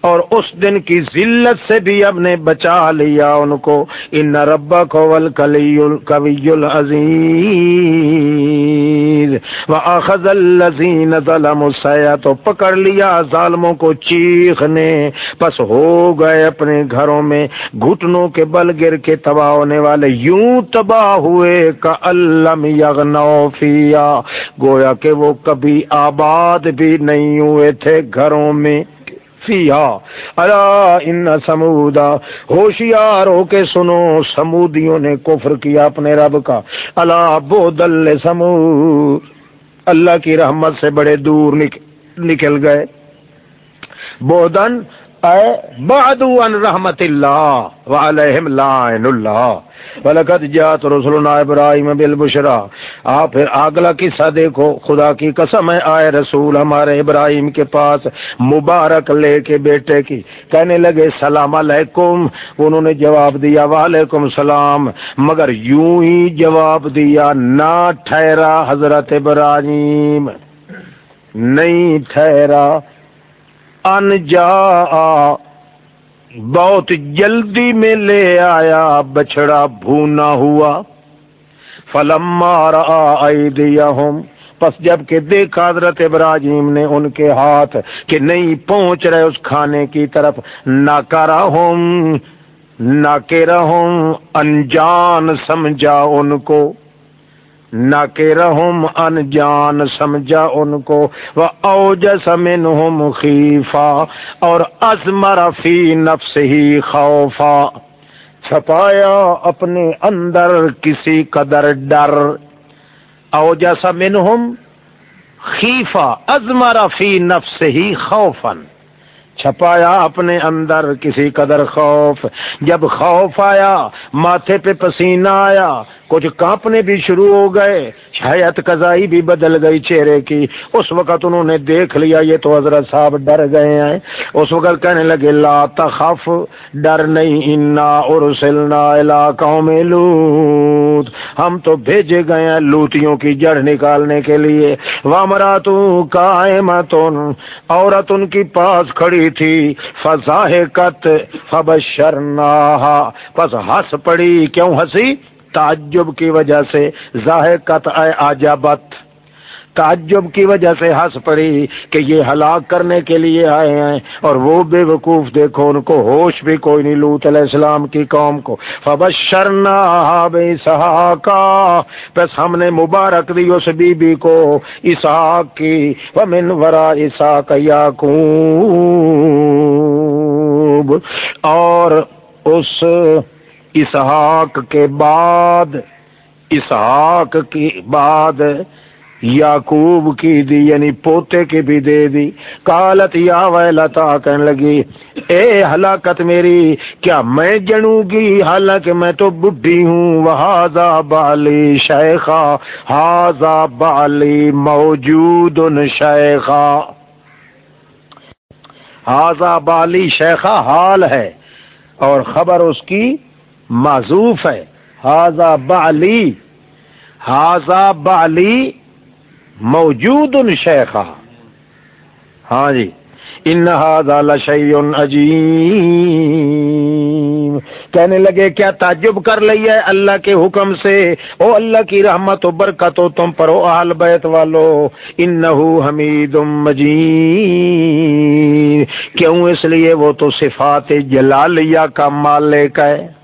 اور اس دن کی ذلت سے بھی ہم نے بچا لیا ان کو۔ ان ربا کو القوی العزیز۔ واخذ الذین ظلموا تو پکڑ لیا ظالموں کو چیخ نے پس ہو گئے اپنے گھروں میں، گھٹنوں کے بل گر کے تباہ ہونے والے یوں تباہ ہوئے کا علم یغنوفیا گویا کہ وہ کبھی آباد بھی نہیں ہوئے تھے گھروں میں۔ ان سمودا۔ ہوشیار ہو کے سنو، سمودیوں نے کفر کیا اپنے رب کا۔ اللہ بو دل سمو اللہ کی رحمت سے بڑے دور نکل گئے۔ بودن، اے بعدو ان رحمت اللہ وعلیہم لائن اللہ. ولقد جات رسولنا ابراہیم بالبشرا. آپ پھر اگلا قصہ دیکھو، خدا کی قسم ہے، آئے رسول ہمارے ابراہیم کے پاس مبارک لے کے بیٹے کی. کہنے لگے، سلام علیکم. انہوں نے جواب دیا، وعلیکم سلام. مگر یوں ہی جواب دیا، نہ ٹھہرا حضرت ابراہیم. نہیں ٹھہرا ان جا بہت جلدی میں لے آیا بچڑا بھونا ہوا فلم مارا آئی دیا ہوں پس جبکہ دیکھا حضرت ابراہیم نے ان کے ہاتھ کہ نہیں پہنچ رہے اس کھانے کی طرف نہ کرا ہوں نہ کہ رہوں انجان سمجھا ان کو نہ کہ رحم ان جان سمجھا ان کو۔ وہ اوجس منہم خیفا اور ازمر فی نفس ہی خوفا۔ چھپایا اپنے اندر کسی قدر ڈر۔ اوجس منہم خیفا ازمر فی نفس ہی خوفن چھپایا اپنے اندر کسی قدر خوف۔ جب خوف آیا، ماتھے پہ پسینہ آیا، کچھ کانپنے بھی شروع ہو گئے۔ شاید کزائی بھی بدل گئی چہرے کی۔ اس وقت انہوں نے دیکھ لیا، یہ تو حضرت صاحب ڈر گئے ہیں۔ اس وقت کہنے لگے، لا تخف، ڈر نہیں، انا ارسلنا علاقوں میں لوت ہم تو بھیجے گئے ہیں لوتیوں کی جڑ نکالنے کے لیے۔ وامرا تائمتن عورت ان کی پاس کھڑی تھی۔ فضاح کت فبشرنا پس ہنس پڑی، کیوں ہنسی؟ تعجب کی وجہ سے ظاہر قطع آجابت۔ تعجب کی وجہ سے ہنس پڑی کہ یہ ہلاک کرنے کے لیے آئے ہیں اور وہ بے وقوف دیکھو، ان کو ہوش بھی کوئی نہیں لوت علیہ السلام کی قوم کو۔ فبشرنا بے بس ہم نے مبارک دی اس بی بی کو اسحاق کی۔ ومن ورا اسحاق یاقوب اور اس اسحاق کے بعد، اسحاق کی بعد، یعقوب کی دی یعنی پوتے کی بھی دے دی۔ کالت یا ویلتا، کہنے لگی، اے ہلاکت میری، کیا میں جنوں گی؟ حالانکہ میں تو بڈھی ہوں۔ وہذا بالی شیخا ہاضا بالی موجود شیخا۔ ہاضا بالی شیخا حال ہے اور خبر اس کی معذوف ہے۔ ہاضا بالی ہاضا بالی موجود ان شیخا ہاں جی۔ ان ہاضا عجیم کہنے لگے، کیا تعجب کر لیا ہے اللہ کے حکم سے؟ او اللہ کی رحمت و برکت ہو تم پر آل بیت والو۔ انہو حمید مجید۔ کیوں اس لیے وہ تو صفات جلالیہ کا مالک ہے؟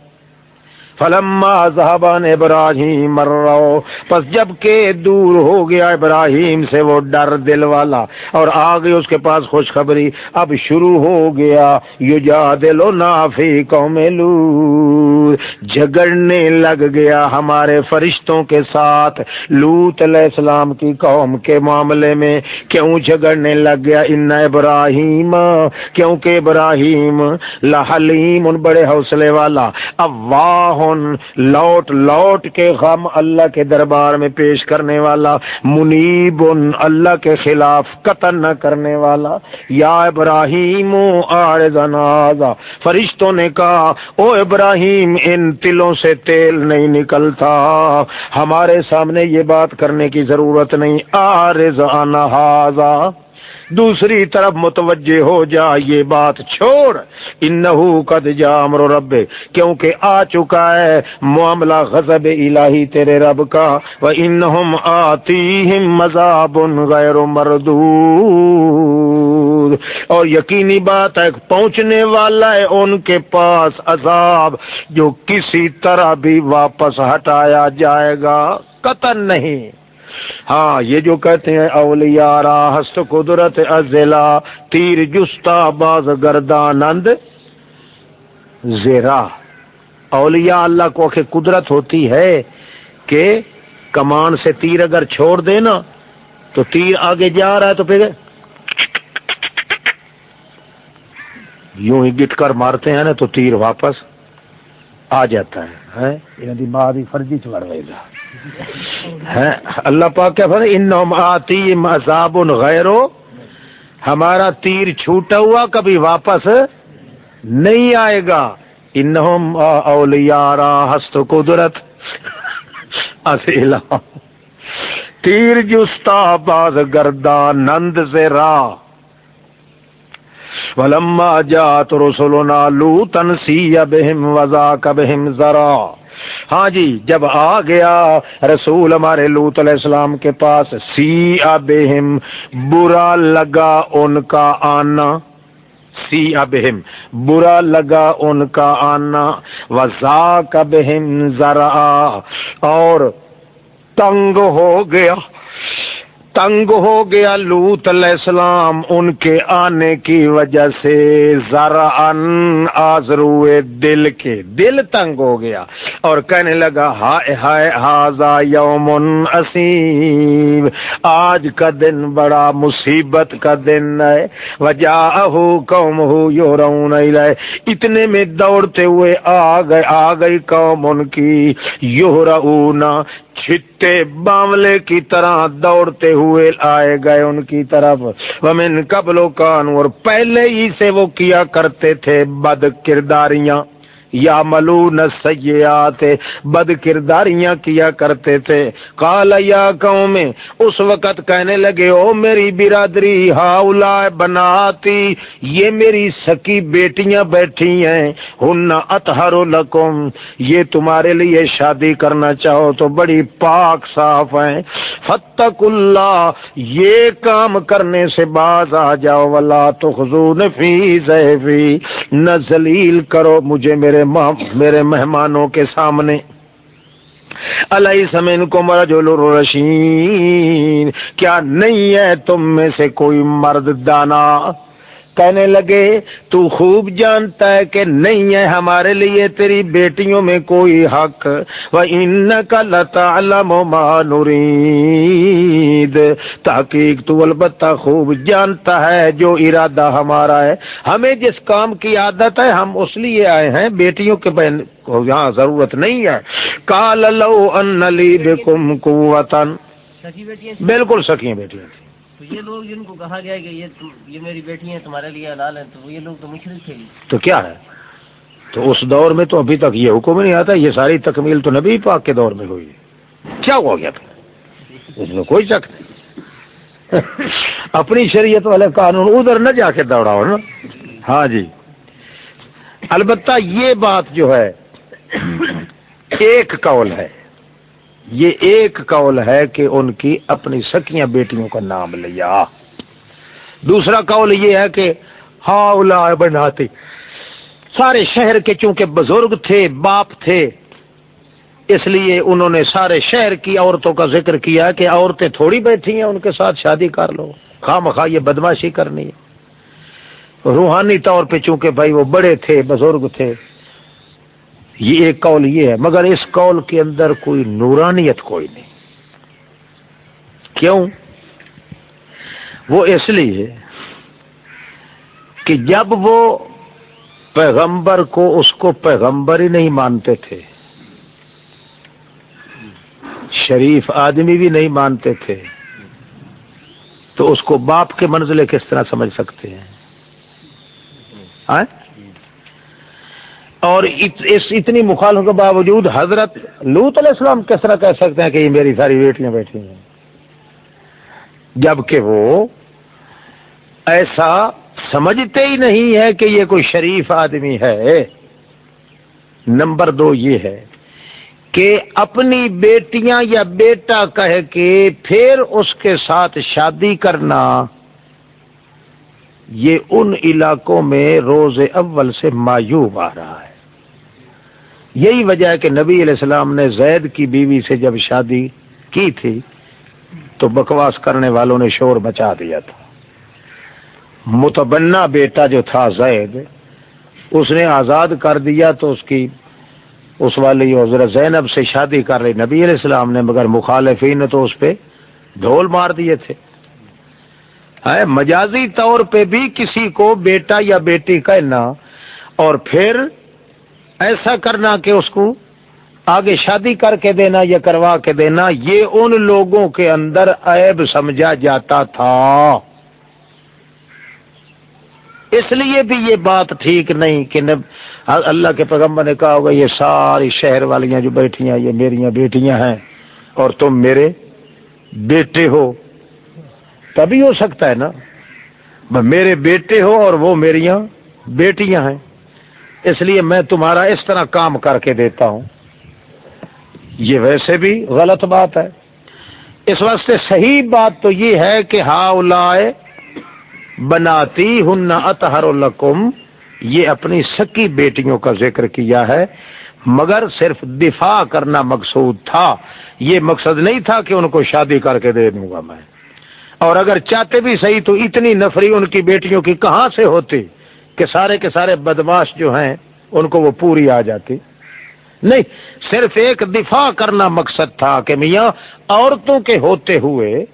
فلما ذهبان ابراہیم مرو پس جبکہ دور ہو گیا ابراہیم سے وہ ڈر دل والا اور آ گئی اس کے پاس خوشخبری، اب شروع ہو گیا یو جا دلو نافی قوم جھگڑنے لگ گیا ہمارے فرشتوں کے ساتھ۔ لوت علیہ السلام کی قوم کے معاملے میں کیوں جھگڑنے لگ گیا؟ ان ابراہیم، کیونکہ ابراہیم لحلیم ان بڑے حوصلے والا اب واہ لوٹ لوٹ کے غم اللہ کے دربار میں پیش کرنے والا، منیب اللہ کے خلاف قتل نہ کرنے والا۔ یا ابراہیم فرشتوں نے کہا، او ابراہیم، ان تلوں سے تیل نہیں نکلتا۔ ہمارے سامنے یہ بات کرنے کی ضرورت نہیں۔ آرز انہذا دوسری طرف متوجہ ہو جا یہ بات، چھوڑ۔ انہو قد جا امر رب، کیونکہ آ چکا ہے معاملہ غضب الہی تیرے رب کا۔ و انہم آتیہم مذاب غیر مردود۔ اور یقینی بات ہے، پہنچنے والا ہے ان کے پاس عذاب جو کسی طرح بھی واپس ہٹایا جائے گا۔ قطن نہیں۔ ہاں یہ جو کہتے ہیں، اولیاء ہست قدرت ازلا، تیر جستا باز گردانند زیرا۔ اولیاء اللہ کو کہ قدرت ہوتی ہے کہ کمان سے تیر اگر چھوڑ دینا تو تیر آگے جا رہا ہے تو پھر یوں ہی گٹ کر مارتے ہیں نا، تو تیر واپس آ جاتا ہے۔ یعنی فرضی چڑھ رہے گا۔ اللہ پاک کیا ان آتی مذاب غیرو، ہمارا تیر چھوٹا ہوا کبھی واپس نہیں آئے گا۔ انہم اولیارا ہست قدرت۔ تیر جستا باز گردا نند سے راہ ولما جات رسولنا لوتن سی بہم وزا کبہم ذرا ہاں جی جب آ گیا رسول ہمارے لوت علیہ السلام کے پاس، سی ابہم، برا لگا ان کا آنا۔ سی ابہم، برا لگا ان کا آنا۔ وزا کبہم ذرا اور تنگ ہو گیا۔ تنگ ہو گیا لوت علیہ السلام ان کے آنے کی وجہ سے۔ ذرا ان آزرو دل کے۔ دل تنگ ہو گیا اور کہنے لگا، ہائے ہائے ہاضا یوم اسیم آج کا دن بڑا مصیبت کا دن ہے۔ وجہ قوم ہو یو رون اتنے میں دوڑتے ہوئے آ گئے، آ گئی قوم ان کی۔ یو رونا چھتے باملے کی طرح دوڑتے ہوئے آئے گئے ان کی طرف۔ ومن قبل کان اور پہلے ہی سے وہ کیا کرتے تھے، بد کرداریاں۔ یا ملو سیات بد کرداریاں کیا کرتے تھے۔ کال یا میں اس وقت کہنے لگے، او میری برادری ہاؤلا بناتی، یہ میری سکی بیٹیاں بیٹھی ہیں، ہن اطہر لکم، یہ تمہارے لیے شادی کرنا چاہو تو بڑی پاک صاف ہیں۔ فتق اللہ، یہ کام کرنے سے باز آ جاؤ، ولا تو خزون فی نہ ذلیل کرو مجھے میرے میرے مہمانوں کے سامنے۔ اللہ سمین کو مرجول رشین کیا نہیں ہے تم میں سے کوئی مرد دانا؟ کہنے لگے تو خوب جانتا ہے کہ نہیں ہے ہمارے لیے تیری بیٹیوں میں کوئی حق. وہ ان کا لتا تحقیق تو البتہ خوب جانتا ہے جو ارادہ ہمارا ہے۔ ہمیں جس کام کی عادت ہے ہم اس لیے آئے ہیں۔ بیٹیوں کے بہن کو یہاں ضرورت نہیں ہے۔ کال لو ان بکم قوتن بالکل سکی بیٹیاں۔ تو یہ لوگ جن کو کہا گیا کہ یہ یہ میری بیٹی ہیں، تمہارے لیے حلال ہیں، تو یہ لوگ تو مشرق تھے تو کیا ہے؟ تو اس دور میں تو ابھی تک یہ حکم نہیں آتا، یہ ساری تکمیل تو نبی پاک کے دور میں ہوئی۔ کیا ہو گیا تھا؟ اس میں کوئی شک نہیں۔ *laughs* اپنی شریعت والے قانون ادھر نہ جا کے دوڑاؤ نا۔ ہاں جی۔ البتہ یہ بات جو ہے، ایک قول ہے۔ یہ ایک قول ہے کہ ان کی اپنی سکیاں بیٹیوں کا نام لیا۔ دوسرا قول یہ ہے کہ ہا بناتی سارے شہر کے چونکہ بزرگ تھے، باپ تھے، اس لیے انہوں نے سارے شہر کی عورتوں کا ذکر کیا کہ عورتیں تھوڑی بیٹھی ہیں، ان کے ساتھ شادی کر لو۔ خواہ مخواہ یہ بدماشی کرنی ہے۔ روحانی طور پہ چونکہ بھائی وہ بڑے تھے، بزرگ تھے یہ ایک قول یہ ہے، مگر اس قول کے اندر کوئی نورانیت کوئی نہیں۔ کیوں؟ وہ اس لیے کہ جب وہ پیغمبر کو اس کو پیغمبر ہی نہیں مانتے تھے، شریف آدمی بھی نہیں مانتے تھے، تو اس کو باپ کے منزلے کس طرح سمجھ سکتے ہیں؟ اور اس اتنی مخالف کے باوجود حضرت لوت علیہ السلام کس طرح کہہ سکتے ہیں کہ یہ میری ساری بیٹیاں بیٹھی ہیں؟ جبکہ وہ ایسا سمجھتے ہی نہیں ہے کہ یہ کوئی شریف آدمی ہے۔ نمبر دو یہ ہے کہ اپنی بیٹیاں یا بیٹا کہہ کے پھر اس کے ساتھ شادی کرنا یہ ان علاقوں میں روز اول سے مایوب آ رہا ہے۔ یہی وجہ ہے کہ نبی علیہ السلام نے زید کی بیوی سے جب شادی کی تھی تو بکواس کرنے والوں نے شور بچا دیا تھا۔ متبنا بیٹا جو تھا زید، اس نے آزاد کر دیا تو اس کی، اس والی حضرت زینب سے شادی کر رہی۔ نبی علیہ السلام نے مگر مخالفین نے تو اس پہ ڈھول مار دیے تھے۔ مجازی طور پہ بھی کسی کو بیٹا یا بیٹی کہنا اور پھر ایسا کرنا کہ اس کو آگے شادی کر کے دینا یا کروا کے دینا، یہ ان لوگوں کے اندر عیب سمجھا جاتا تھا۔ اس لیے بھی یہ بات ٹھیک نہیں کہ اللہ کے پیغمبر نے کہا ہوگا، یہ ساری شہر والیاں جو بیٹھی ہیں، یہ میری بیٹیاں ہیں اور تم میرے بیٹے ہو۔ تبھی ہو سکتا ہے نا۔ میرے بیٹے ہو اور وہ میری بیٹیاں ہیں۔ اس لیے میں تمہارا اس طرح کام کر کے دیتا ہوں۔ یہ ویسے بھی غلط بات ہے۔ اس واسطے صحیح بات تو یہ ہے کہ ہا بناتی ہن اطہر القم یہ اپنی سکی بیٹیوں کا ذکر کیا ہے۔ مگر صرف دفاع کرنا مقصود تھا۔ یہ مقصد نہیں تھا کہ ان کو شادی کر کے دے دوں گا میں۔ اور اگر چاہتے بھی صحیح تو اتنی نفری ان کی بیٹیوں کی کہاں سے ہوتی؟ کہ سارے کے سارے بدماش جو ہیں ان کو وہ پوری آ جاتی۔ نہیں، صرف ایک دفاع کرنا مقصد تھا کہ میاں، عورتوں کے ہوتے ہوئے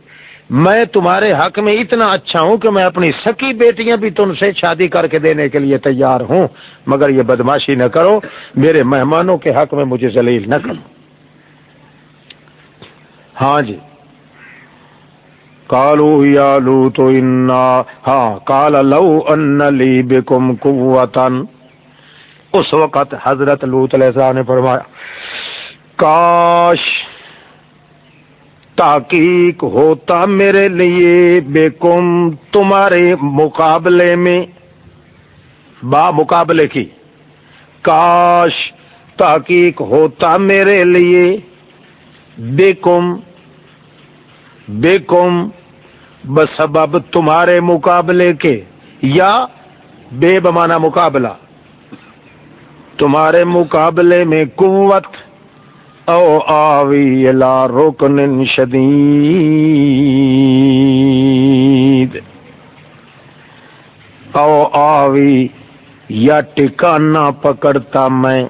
میں تمہارے حق میں اتنا اچھا ہوں کہ میں اپنی سکی بیٹیاں بھی تم سے شادی کر کے دینے کے لیے تیار ہوں۔ مگر یہ بدماشی نہ کرو، میرے مہمانوں کے حق میں مجھے ذلیل نہ کرو۔ ہاں جی۔ کالو یا لو تو ہاں کال لو ان لی بکم قوتن اس وقت حضرت لوت علیہ السلام نے فرمایا، کاش تحقیق ہوتا میرے لیے بیکم تمہارے مقابلے میں، با مقابلے کی، کاش تحقیق ہوتا میرے لیے بیکم بیکم بسبب تمہارے مقابلے کے یا بے بمانا مقابلہ۔ تمہارے مقابلے میں قوت او آوی لا رکن شدید۔ او آوی یا ٹکانا پکڑتا میں۔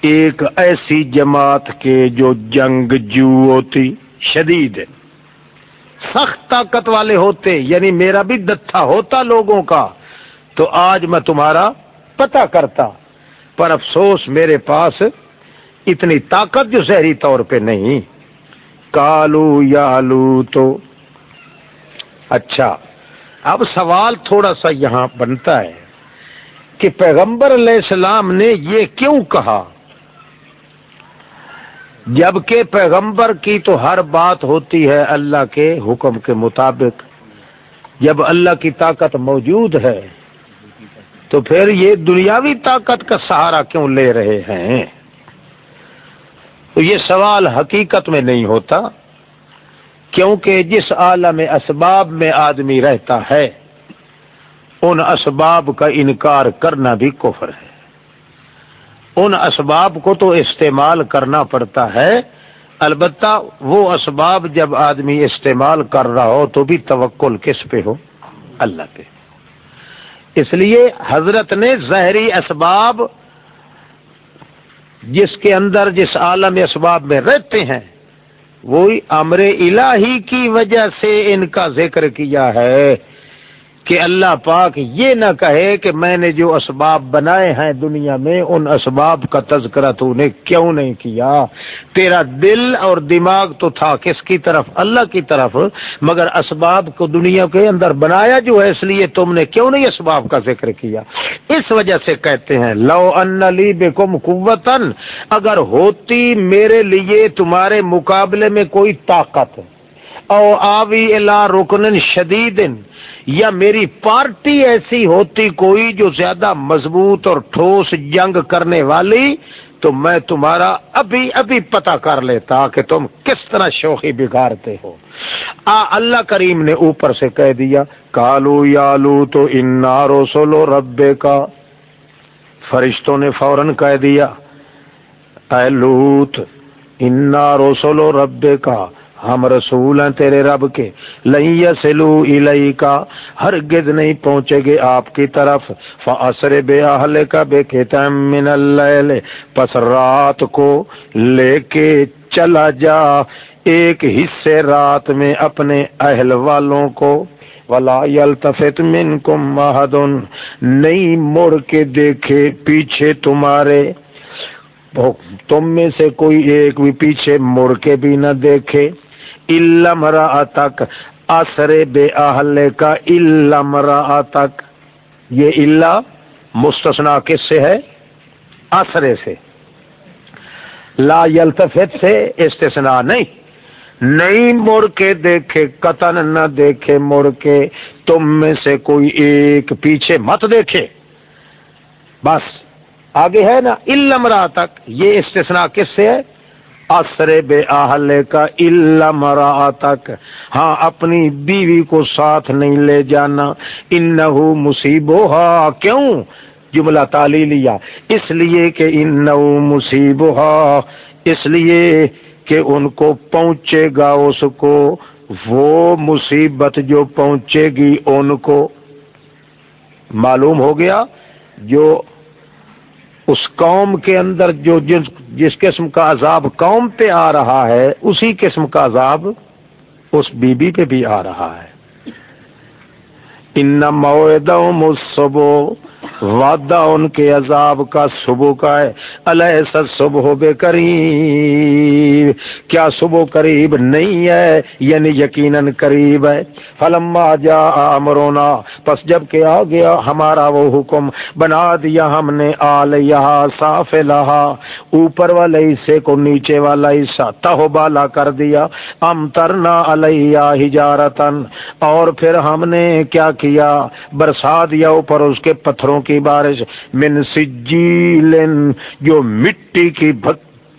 ایک ایسی جماعت کے جو جنگ جو ہوتی شدید۔ سخت طاقت والے ہوتے یعنی میرا بھی دتھا ہوتا لوگوں کا، تو آج میں تمہارا پتا کرتا۔ پر افسوس میرے پاس اتنی طاقت جو زہری طور پہ نہیں۔ کالو یا لو تو اچھا اب سوال تھوڑا سا یہاں بنتا ہے کہ پیغمبر علیہ السلام نے یہ کیوں کہا؟ جبکہ پیغمبر کی تو ہر بات ہوتی ہے اللہ کے حکم کے مطابق۔ جب اللہ کی طاقت موجود ہے، تو پھر یہ دنیاوی طاقت کا سہارا کیوں لے رہے ہیں؟ تو یہ سوال حقیقت میں نہیں ہوتا، کیونکہ جس عالم اسباب میں آدمی رہتا ہے، ان اسباب کا انکار کرنا بھی کفر ہے۔ ان اسباب کو تو استعمال کرنا پڑتا ہے۔ البتہ وہ اسباب جب آدمی استعمال کر رہا ہو تو بھی توکل کس پہ ہو؟ اللہ پہ۔ اس لیے حضرت نے زہری اسباب جس کے اندر جس عالم اسباب میں رہتے ہیں، وہی امر الہی کی وجہ سے ان کا ذکر کیا ہے۔ کہ اللہ پاک یہ نہ کہے کہ میں نے جو اسباب بنائے ہیں دنیا میں، ان اسباب کا تذکرہ تو نے کیوں نہیں کیا؟ تیرا دل اور دماغ تو تھا کس کی طرف؟ اللہ کی طرف۔ مگر اسباب کو دنیا کے اندر بنایا جو ہے، اس لیے تم نے کیوں نہیں اسباب کا ذکر کیا؟ اس وجہ سے کہتے ہیں، لو ان لی بےکم قوتن اگر ہوتی میرے لیے تمہارے مقابلے میں کوئی طاقت۔ ہے او آوی الا رکن شدید یا میری پارٹی ایسی ہوتی کوئی جو زیادہ مضبوط اور ٹھوس جنگ کرنے والی، تو میں تمہارا ابھی ابھی پتا کر لیتا کہ تم کس طرح شوقی بگاڑتے ہو۔ آ، اللہ کریم نے اوپر سے کہہ دیا کالو یالو تو انا روسولو ربے کا فرشتوں نے فوراً کہہ دیا، اے لوت، انا روسولو ربے کا ہم رسول ہیں تیرے رب کے لئی سلو الئی کا ہر گد نہیں پہنچے گے آپ کی طرف۔ فاصر بے اہل کا بے من اللیل، پس رات کو لے کے چلا جا۔ ایک حصے رات میں اپنے اہل والوں کو، ولا یلتفت منکم محدن نہیں مڑ کے دیکھے پیچھے تمہارے۔ تم میں سے کوئی ایک بھی پیچھے مڑ کے بھی نہ دیکھے۔ تک اثر بے اہل کا مرا تک یہ اللہ مستثنا کس سے ہے؟ اثرے سے۔ لا یلتفت سے استثنا نہیں۔ نہیں مڑ کے دیکھے، قطن نہ دیکھے مڑ کے۔ تم میں سے کوئی ایک پیچھے مت دیکھے۔ بس، آگے ہے نا؟ علمرا تک یہ استثنا کس سے ہے؟ اثر بے آہل کا اللہ مرا تک ہاں اپنی بیوی کو ساتھ نہیں لے جانا۔ ان مصیب کیوں؟ جملہ تالی لیا۔ اس لیے کہ ان مصیب اس لیے کہ ان کو پہنچے گا اس کو۔ وہ مصیبت جو پہنچے گی ان کو۔ معلوم ہو گیا؟ جو اس قوم کے اندر جو جس جس قسم کا عذاب قوم پہ آ رہا ہے، اسی قسم کا عذاب اس بی بی پہ بھی آ رہا ہے۔ ان مصبو وعدہ ان کے عذاب کا صبح کا ہے۔ علیہ صبح بے قریب کیا صبح قریب نہیں ہے؟ یعنی یقیناً قریب ہے۔ فلما جا امرونا پس جبکہ آ گیا، ہمارا وہ حکم بنا دیا ہم نے آل یہاں صاف لہا، اوپر والے حصے کو نیچے والا حصہ تہ بالا کر دیا۔ ام ترنا علیہ ہجارتن اور پھر ہم نے کیا کیا؟ برسا دیا اوپر اس کے پتھروں کی بارش من سجیلن جو مٹی کی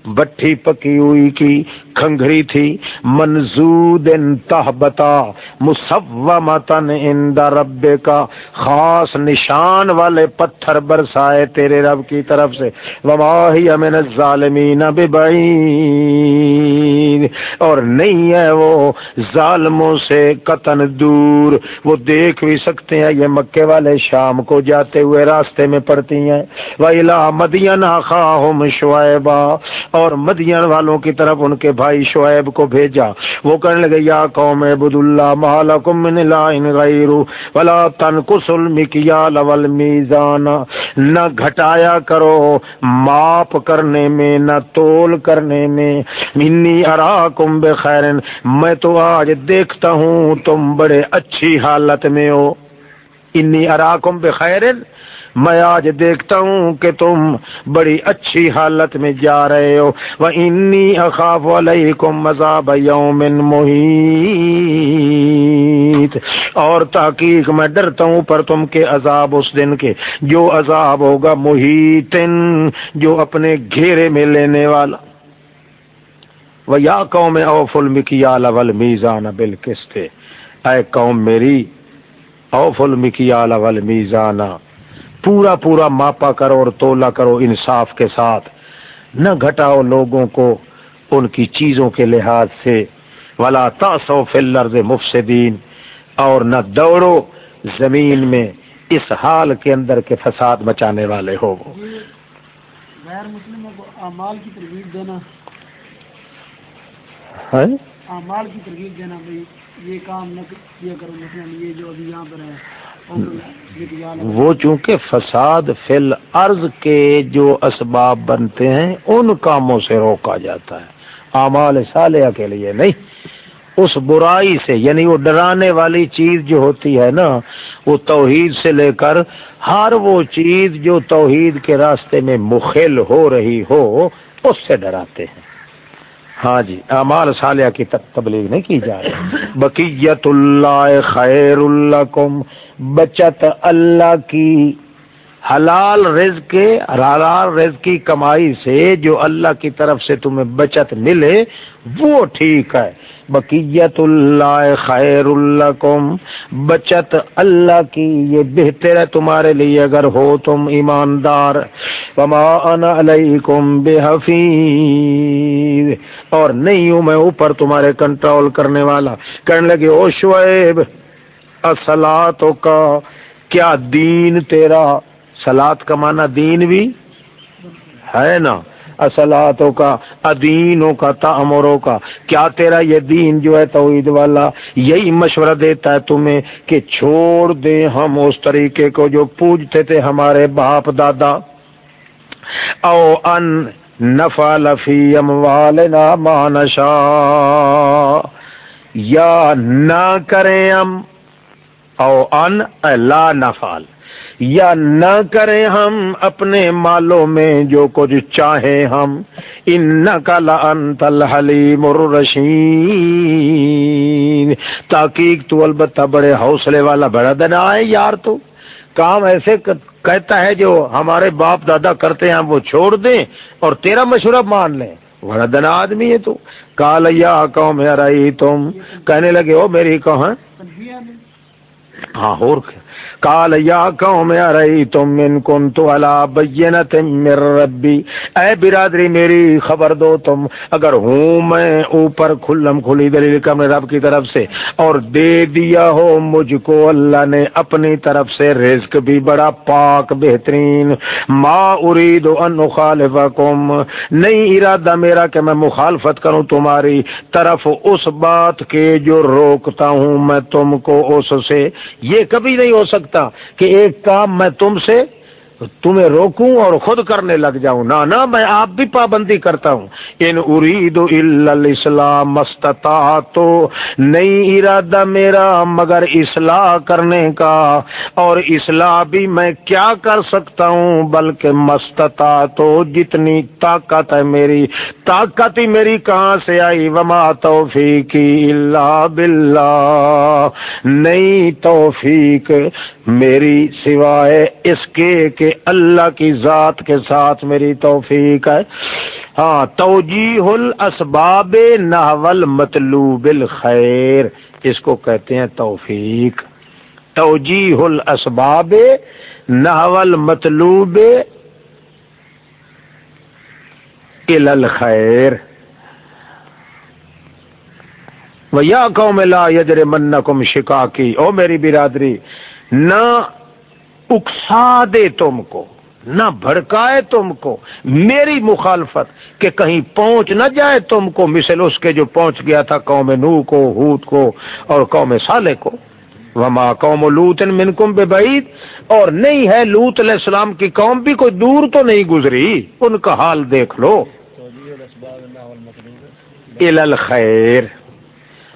بٹھی پکی ہوئی کی۔ کھنگری تھی، منزود تہبتا مسومتن عند رب کا خاص نشان والے پتھر برسائے تیرے رب کی طرف سے۔ وما ہی من الظالمین ببعید۔ اور نہیں ہے وہ ظالموں سے قطن دور۔ وہ دیکھ بھی سکتے ہیں یہ مکے والے شام کو جاتے ہوئے راستے میں پڑتی ہیں۔ وَإِلَى مَدْيَنَ أَخَاهُمْ شُعَيْبًا۔ اور مدین والوں کی طرف ان کے بھائی بھائی شعیب کو بھیجا۔ وہ کہنے لگے، یا قوم عبد اللہ مالکم من الہ غیر ولا تنقص المکیال والمیزان۔ نہ گھٹایا کرو ماپ کرنے میں، نہ تول کرنے میں۔ منی اراکم بخیر، میں تو آج دیکھتا ہوں، تم بڑے اچھی حالت میں ہو۔ انی اراکم بخیر میں آج دیکھتا ہوں کہ تم بڑی اچھی حالت میں جا رہے ہو۔ وہ انی اخاف علیکم مذاب یوم محیط اور تحقیق میں ڈرتا ہوں پر تم کے عذاب اس دن کے۔ جو عذاب ہوگا محیط جو اپنے گھیرے میں لینے والا۔ وہ یا قوم اوف المکیال اول میزان بل اے قوم میری اوف المکیال اول میزانہ پورا پورا ماپا کرو اور تولا کرو انصاف کے ساتھ۔ نہ گھٹاؤ لوگوں کو ان کی چیزوں کے لحاظ سے۔ ولا تاسو فلرز مفسدین اور نہ دوڑو زمین میں اس حال کے اندر کے فساد مچانے والے ہو۔ غیر مسلموں کو اعمال کی ترغیب دینا۔ ہاں؟ اعمال کی ترغیب دینا بھائی۔ یہ کام نہ کیا کرو، مثلا یہ جو ابھی یہاں پر ہے وہ چونکہ فساد فل عرض کے جو اسباب بنتے ہیں، ان کاموں سے روکا جاتا ہے۔ اعمال صالحہ کے لیے نہیں۔ اس برائی سے یعنی وہ ڈرانے والی چیز جو ہوتی ہے نا، وہ توحید سے لے کر ہر وہ چیز جو توحید کے راستے میں مخل ہو رہی ہو، اس سے ڈراتے ہیں۔ ہاں جی اعمال صالحہ کی تبلیغ نہیں کی جا رہی۔ بقیت اللہ خیر اللہ کم بچت اللہ کی حلال رزق کے حلال رزق کی کمائی سے جو اللہ کی طرف سے تمہیں بچت ملے، وہ ٹھیک ہے۔ بقیت اللہ خیر اللہ کم بچت اللہ کی، یہ بہتر ہے تمہارے لیے اگر ہو تم ایماندار۔ وما انا علیکم بے حفیظ اور نہیں ہوں میں اوپر تمہارے کنٹرول کرنے والا۔ کہنے لگے، او شعیب اصلاحوں کا کیا دین تیرا؟ سلاد کا معنی دین بھی ہے نا؟ اصلاحوں کا، ادینوں کا تعمروں کا۔ کیا تیرا یہ دین جو ہے توحید والا، یہی مشورہ دیتا ہے تمہیں کہ چھوڑ دیں ہم اس طریقے کو جو پوجتے تھے ہمارے باپ دادا۔ او ان نفا لفی اموالنا ما نشا یا نہ کریں ہم۔ او ان لا نفال یا نہ کریں ہم اپنے مالوں میں جو کچھ چاہیں ہم ان کا لنت الحلیم الرشید۔ تاکہ تو البتہ بڑے حوصلے والا بڑا دن آئے یار تو۔ کام ایسے کہتا ہے جو ہمارے باپ دادا کرتے ہیں وہ چھوڑ دیں اور تیرا مشورہ مان لیں۔ بڑا دن آدمی ہے تو۔ کال یا قوم رہی تم کہنے لگے ہو میری کہاں ہاں اور کال یا قوم ارئی تم من کن تو مر ربی اے برادری میری خبر دو تم، اگر ہوں میں اوپر کھلم کھلی دلیل کا میرے رب کی طرف سے، اور دے دیا ہو مجھ کو اللہ نے اپنی طرف سے رزق بھی بڑا پاک بہترین۔ ما ارید ان خالفکم نہیں ارادہ میرا کہ میں مخالفت کروں تمہاری طرف، اس بات کے جو روکتا ہوں میں تم کو اس سے۔ یہ کبھی نہیں ہو سکتا۔ سکتا کہ ایک کام میں تم سے تمہیں روکوں اور خود کرنے لگ جاؤں۔ نہ نہ، میں آپ بھی پابندی کرتا ہوں۔ ان ارید الاسلام مستطاع تو نئی ارادہ میرا مگر اصلاح کرنے کا۔ اور اصلاح بھی میں کیا کر سکتا ہوں؟ بلکہ مستطاع تو جتنی طاقت ہے میری۔ طاقت ہی میری کہاں سے آئی؟ وما توفیقی اللہ باللہ۔ نئی توفیق۔ میری سوائے اس کے کہ اللہ کی ذات کے ساتھ میری توفیق ہے۔ ہاں توجیح الاسباب ناول مطلوب الخیر، اس کو کہتے ہیں توفیق۔ توجیح الاسباب ناول مطلوب الخیر۔ یا قوم لا یجر منکم شکا کی او میری برادری نہ اکسا دے تم کو نہ بھڑکائے تم کو۔ میری مخالفت کہ کہیں پہنچ نہ جائے تم کو مثل اس کے جو پہنچ گیا تھا قوم نو کو ہود کو اور قوم سالے کو۔ وما قوم لوت منکم بے بعید اور نہیں ہے لوت علیہ السلام کی قوم بھی کوئی دور تو نہیں گزری۔ ان کا حال دیکھ لو۔ الخیر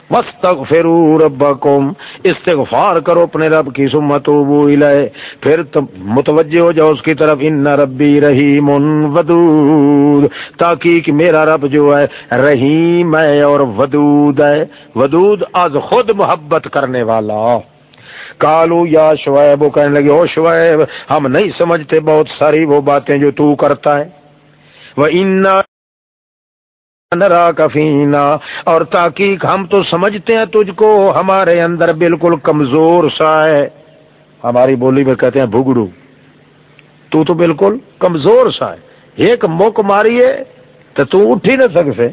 وَاسْتَغْفِرُوا رَبَّكُمْ استغفار کرو اپنے رب کی سمت الیہ۔ پھر متوجہ ہو جاؤ اس کی طرف، ان ربی رحیم ودود تاکہ میرا رب جو ہے، رحیم ہے اور ودود ہے۔ ودود از خود محبت کرنے والا۔ کالو یا شعیب، وہ کہنے لگے، او شعیب، ہم نہیں سمجھتے بہت ساری وہ باتیں جو تو کرتا ہے۔ وہ ان نرا کفینا اور تاکہ ہم تو سمجھتے ہیں تجھ کو، ہمارے اندر بالکل کمزور سا ہے۔ ہماری بولی میں کہتے ہیں، بھگڑو۔ تو تو بالکل کمزور سا ہے۔ ایک موک ماری ہے تو تو اٹھ ہی نہ سکتے۔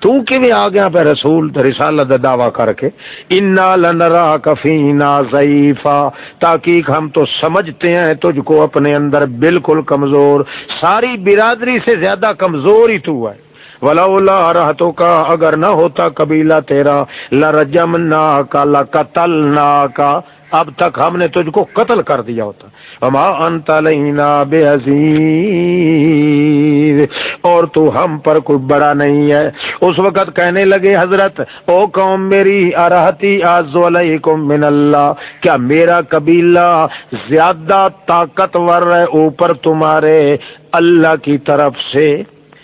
تو کی آ گیا پہ رسول رسالت دعوی کر کے۔ انا لنرا کفینا ضعیفا۔ تاکہ ہم تو سمجھتے ہیں تجھ کو اپنے اندر بالکل کمزور۔ ساری برادری سے زیادہ کمزور ہی تو ہے۔ ولولا رہتوں کا اگر نہ ہوتا قبیلہ تیرا لرجم نا کا لقتل کا اب تک ہم نے تجھ کو قتل کر دیا ہوتا۔ وما انت لینا بے عزیز اور تو ہم پر کوئی بڑا نہیں ہے۔ اس وقت کہنے لگے حضرت، او قوم میری ارحتی آز علیکم من اللہ۔ کیا میرا قبیلہ زیادہ طاقتور ہے اوپر تمہارے اللہ کی طرف سے؟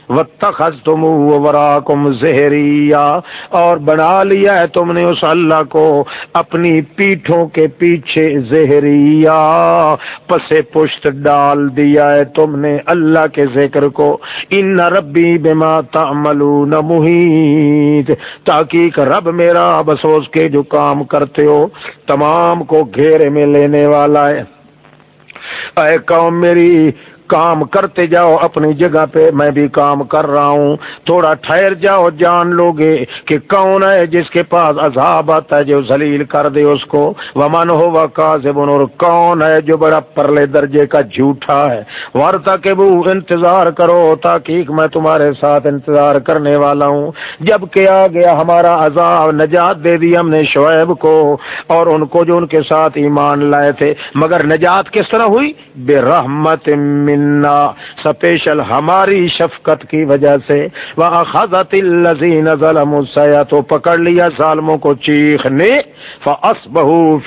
تم زہریا اور بنا لیا ہے تم نے اس اللہ کو اپنی پیٹھوں کے پیچھے زہریا پسے پشت ڈال دیا ہے تم نے اللہ کے ذکر کو۔ ان ربی بما تعملون محیط، تاکہ رب میرا بسوس کے جو کام کرتے ہو، تمام کو گھیرے میں لینے والا ہے۔ اے قوم میری کام کرتے جاؤ اپنی جگہ پہ، میں بھی کام کر رہا ہوں۔ تھوڑا ٹھہر جاؤ جان لو گے کہ کون ہے جس کے پاس عذاب آتا ہے، جو ذلیل کر دے اس کو۔ ومن ہو اور کون ہے جو بڑا پرلے درجے کا جھوٹا ہے۔ ورتا کے وہ انتظار کرو تاکہ میں تمہارے ساتھ انتظار کرنے والا ہوں۔ جبکہ آ گیا ہمارا عذاب، نجات دے دی ہم نے شعیب کو اور ان کو جو ان کے ساتھ ایمان لائے تھے۔ مگر نجات کس طرح ہوئی؟ بے رحمت من منا سپیشل ہماری شفقت کی وجہ سے تو پکڑ لیا ظالموں کو چیخنے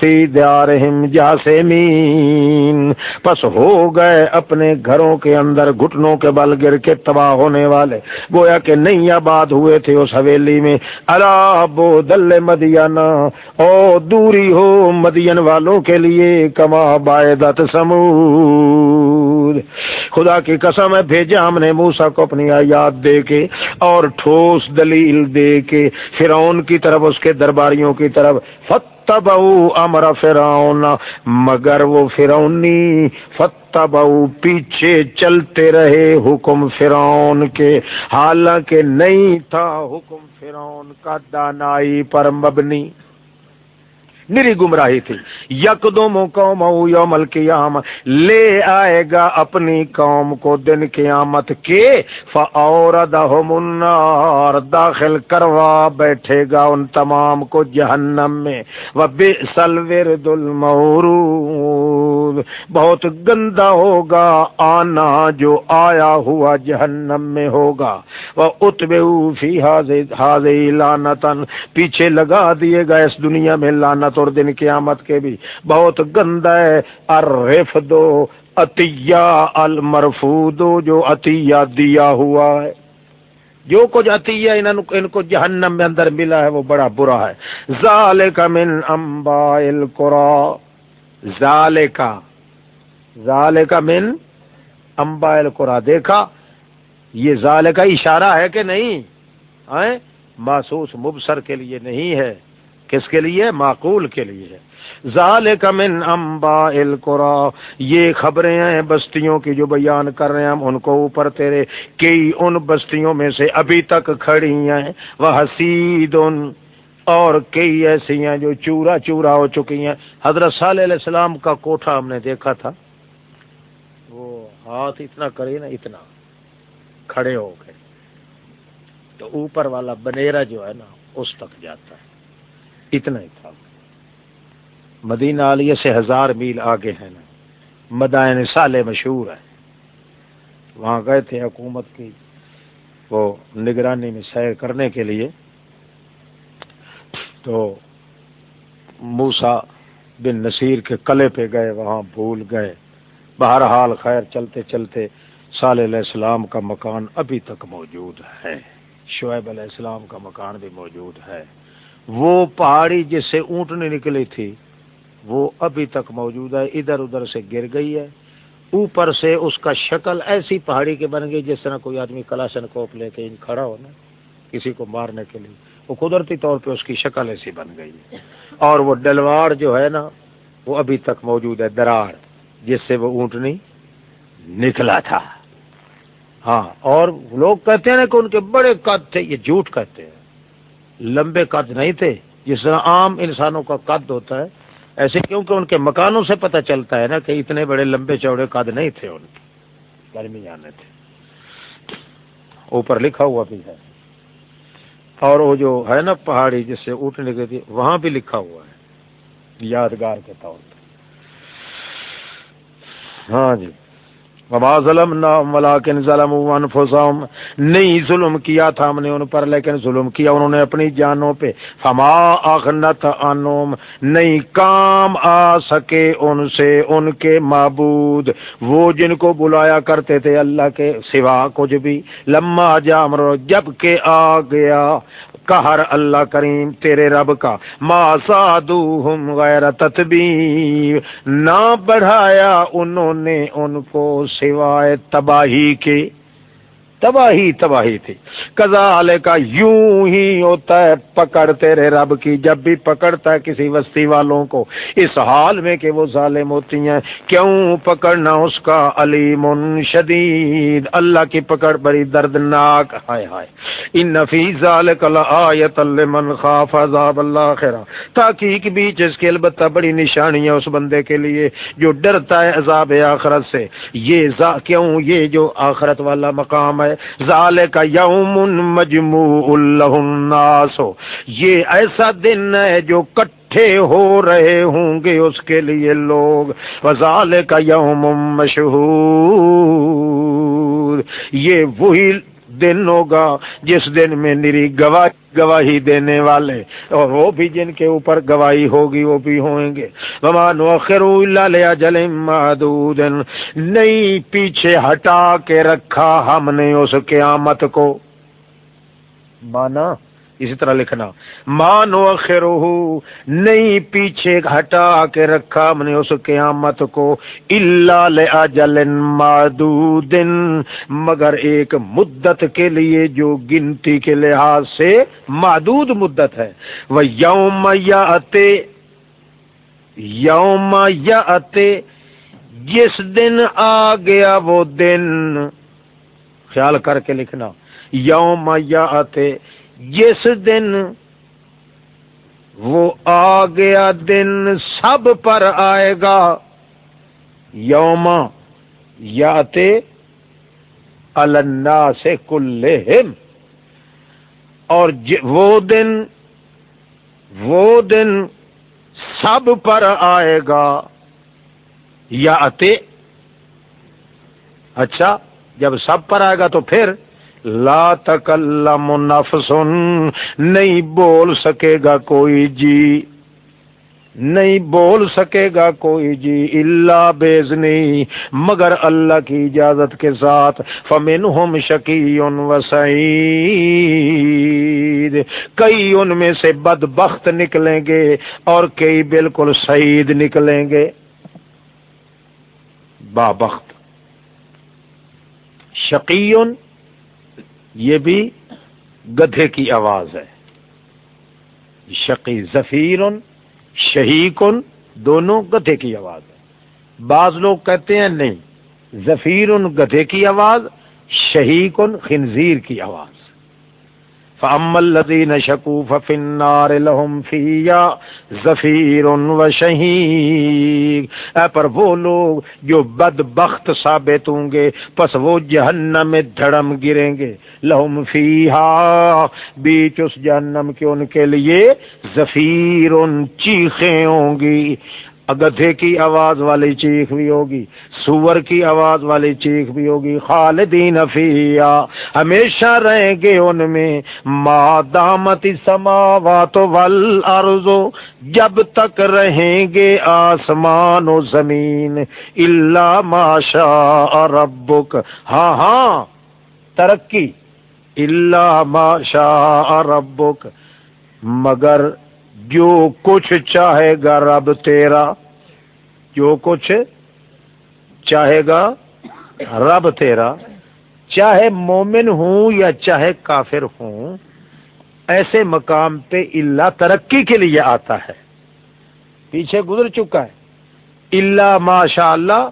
فی جاسمین پس ہو گئے اپنے گھروں کے اندر گھٹنوں کے بل گر کے تباہ ہونے والے گویا کہ نہیں آباد ہوئے تھے اس حویلی میں۔ اللہ بو دل مدینہ۔ او دوری ہو مدین والوں کے لیے کما بائدت سمود خدا کی قسم ہے بھیجا ہم نے موسا کو اپنی آیات دے کے اور ٹھوس دلیل دے کے فرعون کی طرف، اس کے درباریوں کی طرف۔ فتب امر فرعون۔ مگر وہ فرونی فتب پیچھے چلتے رہے حکم فرعون کے۔ حالانکہ نہیں تھا حکم فرعون کا دانائی پر مبنی۔ میری گمراہی تھی۔ یک دو قوم یوم القیام لے آئے گا اپنی قوم کو دن قیامت کے۔ فاوردہم النار۔ داخل کروا بیٹھے گا ان تمام کو جہنم میں۔ وبئسل ورد المورود۔ بہت گندا ہوگا آنا جو آیا ہوا جہنم میں ہوگا۔ وہ اتبعو فی حاضی لانتن پیچھے لگا دیے گا اس دنیا میں لانت اور دن قیامت کے بھی۔ بہت گندا ہے۔ ارف دو، عطیہ المرفود جو عطیہ دیا ہوا ہے۔ جو کچھ عطیہ ان کو جہنم میں اندر ملا ہے، وہ بڑا برا ہے۔ ظال کا من امبا القرا۔ ظال کا ظال کا من امبا القرا۔ دیکھا، یہ ظال کا اشارہ ہے کہ نہیں؟ محسوس مبصر کے لیے نہیں ہے۔ کس کے لیے؟ معقول کے لیے۔ ظال من امبا القرا، یہ خبریں ہیں بستیوں کی جو بیان کر رہے ہیں ہم، ان کو اوپر تیرے کئی ان بستیوں میں سے ابھی تک کھڑی ہیں۔ وہ حسید اور کئی ایسی ہیں جو چورا چورا ہو چکی ہیں۔ حضرت صالح علیہ السلام کا کوٹھا ہم نے دیکھا تھا۔ وہ ہاتھ اتنا کرے نا، اتنا کھڑے ہو گئے۔ تو اوپر والا بنیرا جو ہے نا، اس تک جاتا ہے۔ اتنا ہی تھا۔ مدینہ علیہ سے ہزار میل آگے ہے نا مدائن سالے مشہور ہے وہاں گئے تھے حکومت کی وہ نگرانی میں سیر کرنے کے لیے۔ تو موسا بن نصیر کے کلے پہ گئے، وہاں بھول گئے۔ بہرحال خیر، چلتے چلتے صالح علیہ السلام کا مکان ابھی تک موجود ہے۔ شعیب علیہ السلام کا مکان بھی موجود ہے۔ وہ پہاڑی جس سے اونٹنے نکلی تھی، وہ ابھی تک موجود ہے، ادھر ادھر سے گر گئی ہے۔ اوپر سے اس کا شکل ایسی پہاڑی کے بن گئی جس طرح کوئی آدمی کلاشن کوپ لے کے کھڑا ہو نا، کسی کو مارنے کے لیے۔ وہ قدرتی طور پہ اس کی شکل ایسی بن گئی ہے۔ اور وہ ڈلوار جو ہے نا، وہ ابھی تک موجود ہے، درار، جس سے وہ اونٹنی نکلا تھا۔ ہاں اور لوگ کہتے ہیں نا کہ ان کے بڑے قد تھے، یہ جھوٹ کہتے ہیں۔ لمبے قد نہیں تھے، جس طرح عام انسانوں کا قد ہوتا ہے، ایسے کیونکہ ان کے مکانوں سے پتہ چلتا ہے نا کہ اتنے بڑے لمبے چوڑے قد نہیں تھے ان کے گرمی جانے تھے۔ اوپر لکھا ہوا بھی ہے۔ اور وہ جو ہے نا پہاڑی جس سے اٹھنے کے تھی وہاں بھی لکھا ہوا ہے، یادگار کے طور پہ ہاں جی۔ وما ظلم نہ ملاکن ظلم انفسهم نہیں ظلم کیا تھا ہم نے ان پر، لیکن ظلم کیا انہوں نے اپنی جانوں پہ. فما اغنت انوم نہیں کام آ سکے ان سے، ان کے معبود. وہ جن کو بلایا کرتے تھے اللہ کے سوا کچھ بھی. لما جامر، جبکہ آ گیا. ہر اللہ کریم تیرے رب کا ما سادوہم غیر تتبیر نہ بڑھایا انہوں نے ان کو سوائے تباہی کے۔ تباہی تباہی تھی۔ کزال کا یوں ہی ہوتا ہے پکڑ تیرے رب کی، جب بھی پکڑتا ہے کسی وسطی والوں کو۔ اس حال میں کہ وہ ظالم ہوتی ہیں، کیوں پکڑنا اس کا؟ علیم شدید۔ اللہ کی پکڑ بڑی دردناک۔ ہائے ہائے۔ ان نفیز آیت من خاف عذاب اللہ خیرا تاکہ بیچ اس کے البتہ بڑی نشانی ہے اس بندے کے لیے جو ڈرتا ہے عذاب آخرت سے۔ یہ کیوں یہ جو آخرت والا مقام ہے؟ ظال کا یوم مجموع الناس. یہ ایسا دن ہے جو کٹھے ہو رہے ہوں گے اس کے لیے لوگ. وزال کا یوم مشہور. یہ وہی دن ہوگا، جس دن میں نری گواہی گواہی دینے والے، اور وہ بھی جن کے اوپر گواہی ہوگی، وہ بھی ہوئیں گے۔ لیا جل محدود نہیں پیچھے ہٹا کے رکھا ہم نے اس قیامت کو۔ مانا اسی طرح لکھنا مانو خرو نہیں پیچھے ہٹا کے رکھا ہم نے اس قیامت کو اللہ جل مادود مگر ایک مدت کے لیے جو گنتی کے لحاظ سے محدود مدت ہے۔ وہ یوم یا یوم یا جس دن آ گیا وہ دن، خیال کر کے لکھنا، یوم یا جس دن وہ آ گیا دن سب پر آئے گا، یوم یا النا سے کل اور وہ دن وہ دن سب پر آئے گا۔ یا اچھا جب سب پر آئے گا تو پھر لا تکلم نفس نہیں بول سکے گا کوئی جی۔ نہیں بول سکے گا کوئی جی اللہ بیز نہیں مگر اللہ کی اجازت کے ساتھ۔ فمن ہوم شکی ان کئی ان میں سے بد بخت نکلیں گے اور کئی بالکل سعید نکلیں گے۔ بابخت۔ شقیون یہ بھی گدھے کی آواز ہے۔ شقی ظفیر شہیکن، دونوں گدھے کی آواز ہے۔ بعض لوگ کہتے ہیں نہیں ظفیر گدھے کی آواز، شہیکن خنزیر کی آواز۔ فَأَمَّا الَّذِينَ شَكُوا فَفِي النَّارِ لَهُمْ فِيهَا زَفِيرٌ وَشَهِيقٌ اے پر وہ لوگ جو بدبخت ثابت ہوں گے، پس وہ جہنم میں دھڑم گریں گے۔ لہم فِيهَا، بیچ اس جہنم کے ان کے لیے زفیر چیخیں ہوں گی۔ گدھے کی آواز والی چیخ بھی ہوگی، سور کی آواز والی چیخ بھی ہوگی، خالدین فیا ہمیشہ رہیں گے ان میں۔ مادامت سماوات والارض، جب تک رہیں گے آسمان و زمین۔ اللہ ماشا ربک۔ ہاں ہاں ترقی۔ اللہ ماشا ربک۔ مگر جو کچھ چاہے گا رب تیرا، جو کچھ چاہے گا رب تیرا، چاہے مومن ہوں یا چاہے کافر ہوں، ایسے مقام پہ اللہ ترقی کے لیے آتا ہے۔ پیچھے گزر چکا ہے۔ اللہ ماشاء اللہ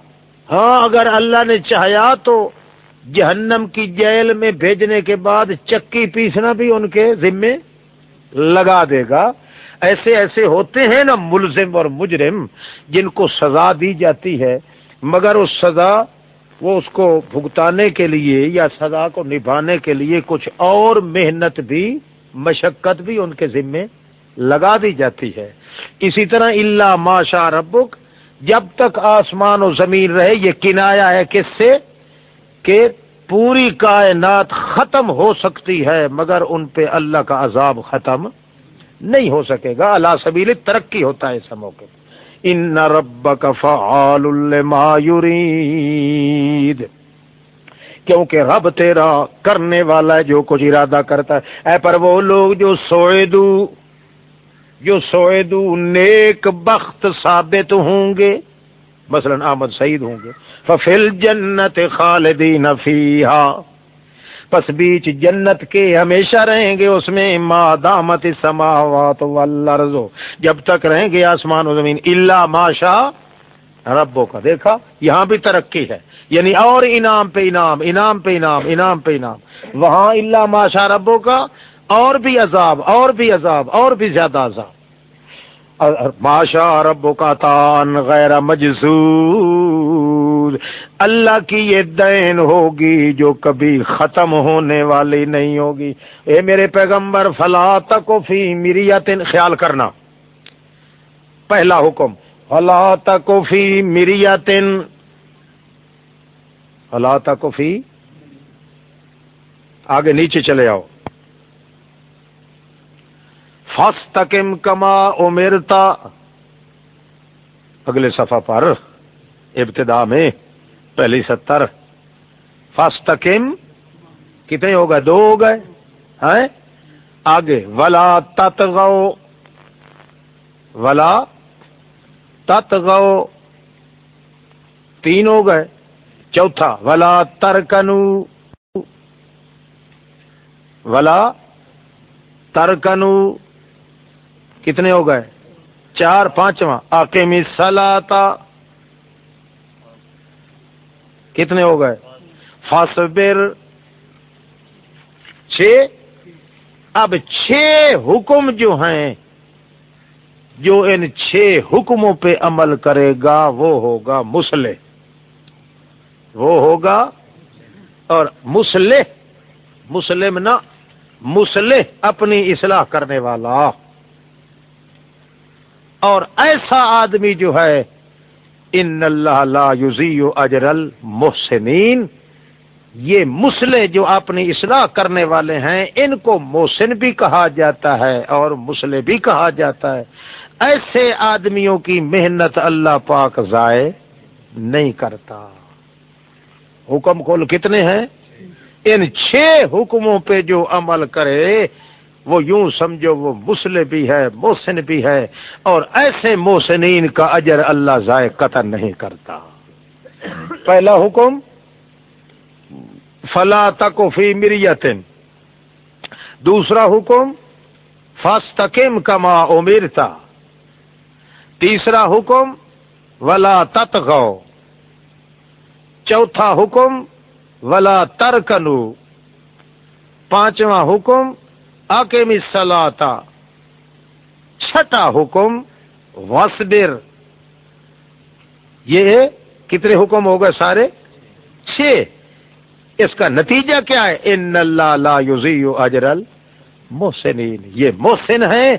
ہاں اگر اللہ نے چاہیا تو جہنم کی جیل میں بھیجنے کے بعد چکی پیسنا بھی ان کے ذمے لگا دے گا۔ ایسے ایسے ہوتے ہیں نا ملزم اور مجرم جن کو سزا دی جاتی ہے، مگر اس سزا وہ اس کو بھگتانے کے لیے یا سزا کو نبھانے کے لیے کچھ اور محنت بھی، مشقت بھی ان کے ذمے لگا دی جاتی ہے۔ اسی طرح اللہ ماشا ربک، جب تک آسمان و زمین رہے، یہ کنایا ہے کس سے؟ کہ پوری کائنات ختم ہو سکتی ہے، مگر ان پہ اللہ کا عذاب ختم نہیں ہو سکے گا۔ اللہ سبیل ترقی ہوتا ہے اس موقع ان رب فعال یرید کیونکہ رب تیرا کرنے والا ہے جو کچھ ارادہ کرتا ہے۔ اے پر وہ لوگ جو سوئدو جو سوئدو نیک بخت ثابت ہوں گے، مثلا احمد سعید ہوں گے۔ ففل جنت خالدین فیہا پس بیچ جنت کے ہمیشہ رہیں گے اس میں، ما دامت سماوات والارض جب تک رہیں گے آسمان و زمین اللہ ماشا ربوں کا دیکھا، یہاں بھی ترقی ہے۔ یعنی اور انعام پہ انعام انعام پہ انعام انعام پہ انعام۔ وہاں اللہ ماشا ربوں کا اور بھی عذاب، اور بھی عذاب، اور بھی زیادہ عذاب۔ ماشا رب کا تان غیر مجسور اللہ کی یہ دین ہوگی جو کبھی ختم ہونے والی نہیں ہوگی۔ اے میرے پیغمبر، فلا تکفی مریتن، خیال کرنا۔ پہلا حکم، فلا تکفی مریتن۔ فلا تکفی آگے نیچے چلے آؤ۔ فس تکم کما امرتا۔ اگلے صفحہ پر۔ ابتدا میں پہلی ستر۔ فس تکم کتنے ہو گئے؟ دو ہو گئے۔ ہیں آگے۔ ولا تت گو ولا تت گو تین ہو گئے۔ چوتھا۔ ولا ترکنو۔ ولا ترکنو۔ کتنے ہو گئے؟ چار۔ پانچواں۔ آکمی سلاتا۔ کتنے ہو گئے؟ فاسبر چھ۔ اب چھ حکم جو ہیں، جو ان چھ حکموں پہ عمل کرے گا، وہ ہوگا مسلح وہ ہوگا اور مسلح مسلم نہ مسلح اپنی اصلاح کرنے والا۔ اور ایسا آدمی جو ہے ان اللہ لا یوزی اجر المحسنین۔ یہ مسلح جو اپنی اصلاح کرنے والے ہیں، ان کو محسن بھی کہا جاتا ہے اور مسلح بھی کہا جاتا ہے۔ ایسے آدمیوں کی محنت اللہ پاک ضائع نہیں کرتا۔ حکم کھول کتنے ہیں؟ ان چھ حکموں پہ جو عمل کرے وہ یوں سمجھو وہ مسلم بھی ہے، محسن بھی ہے، اور ایسے محسنین کا اجر اللہ ضائع قطر نہیں کرتا۔ پہلا حکم، فلا تک فی مریتن۔ دوسرا حکم، فاستقم کما امیرتا۔ تیسرا حکم، ولا تت چوتھا حکم، ولا ترکنو۔ پانچواں حکم اکیم سلاتا چھٹا حکم وسبر یہ کتنے حکم ہو گئے سارے؟ چھ۔ اس کا نتیجہ کیا ہے؟ ان اللہ لا یوزی اجرل محسنین یہ محسن ہیں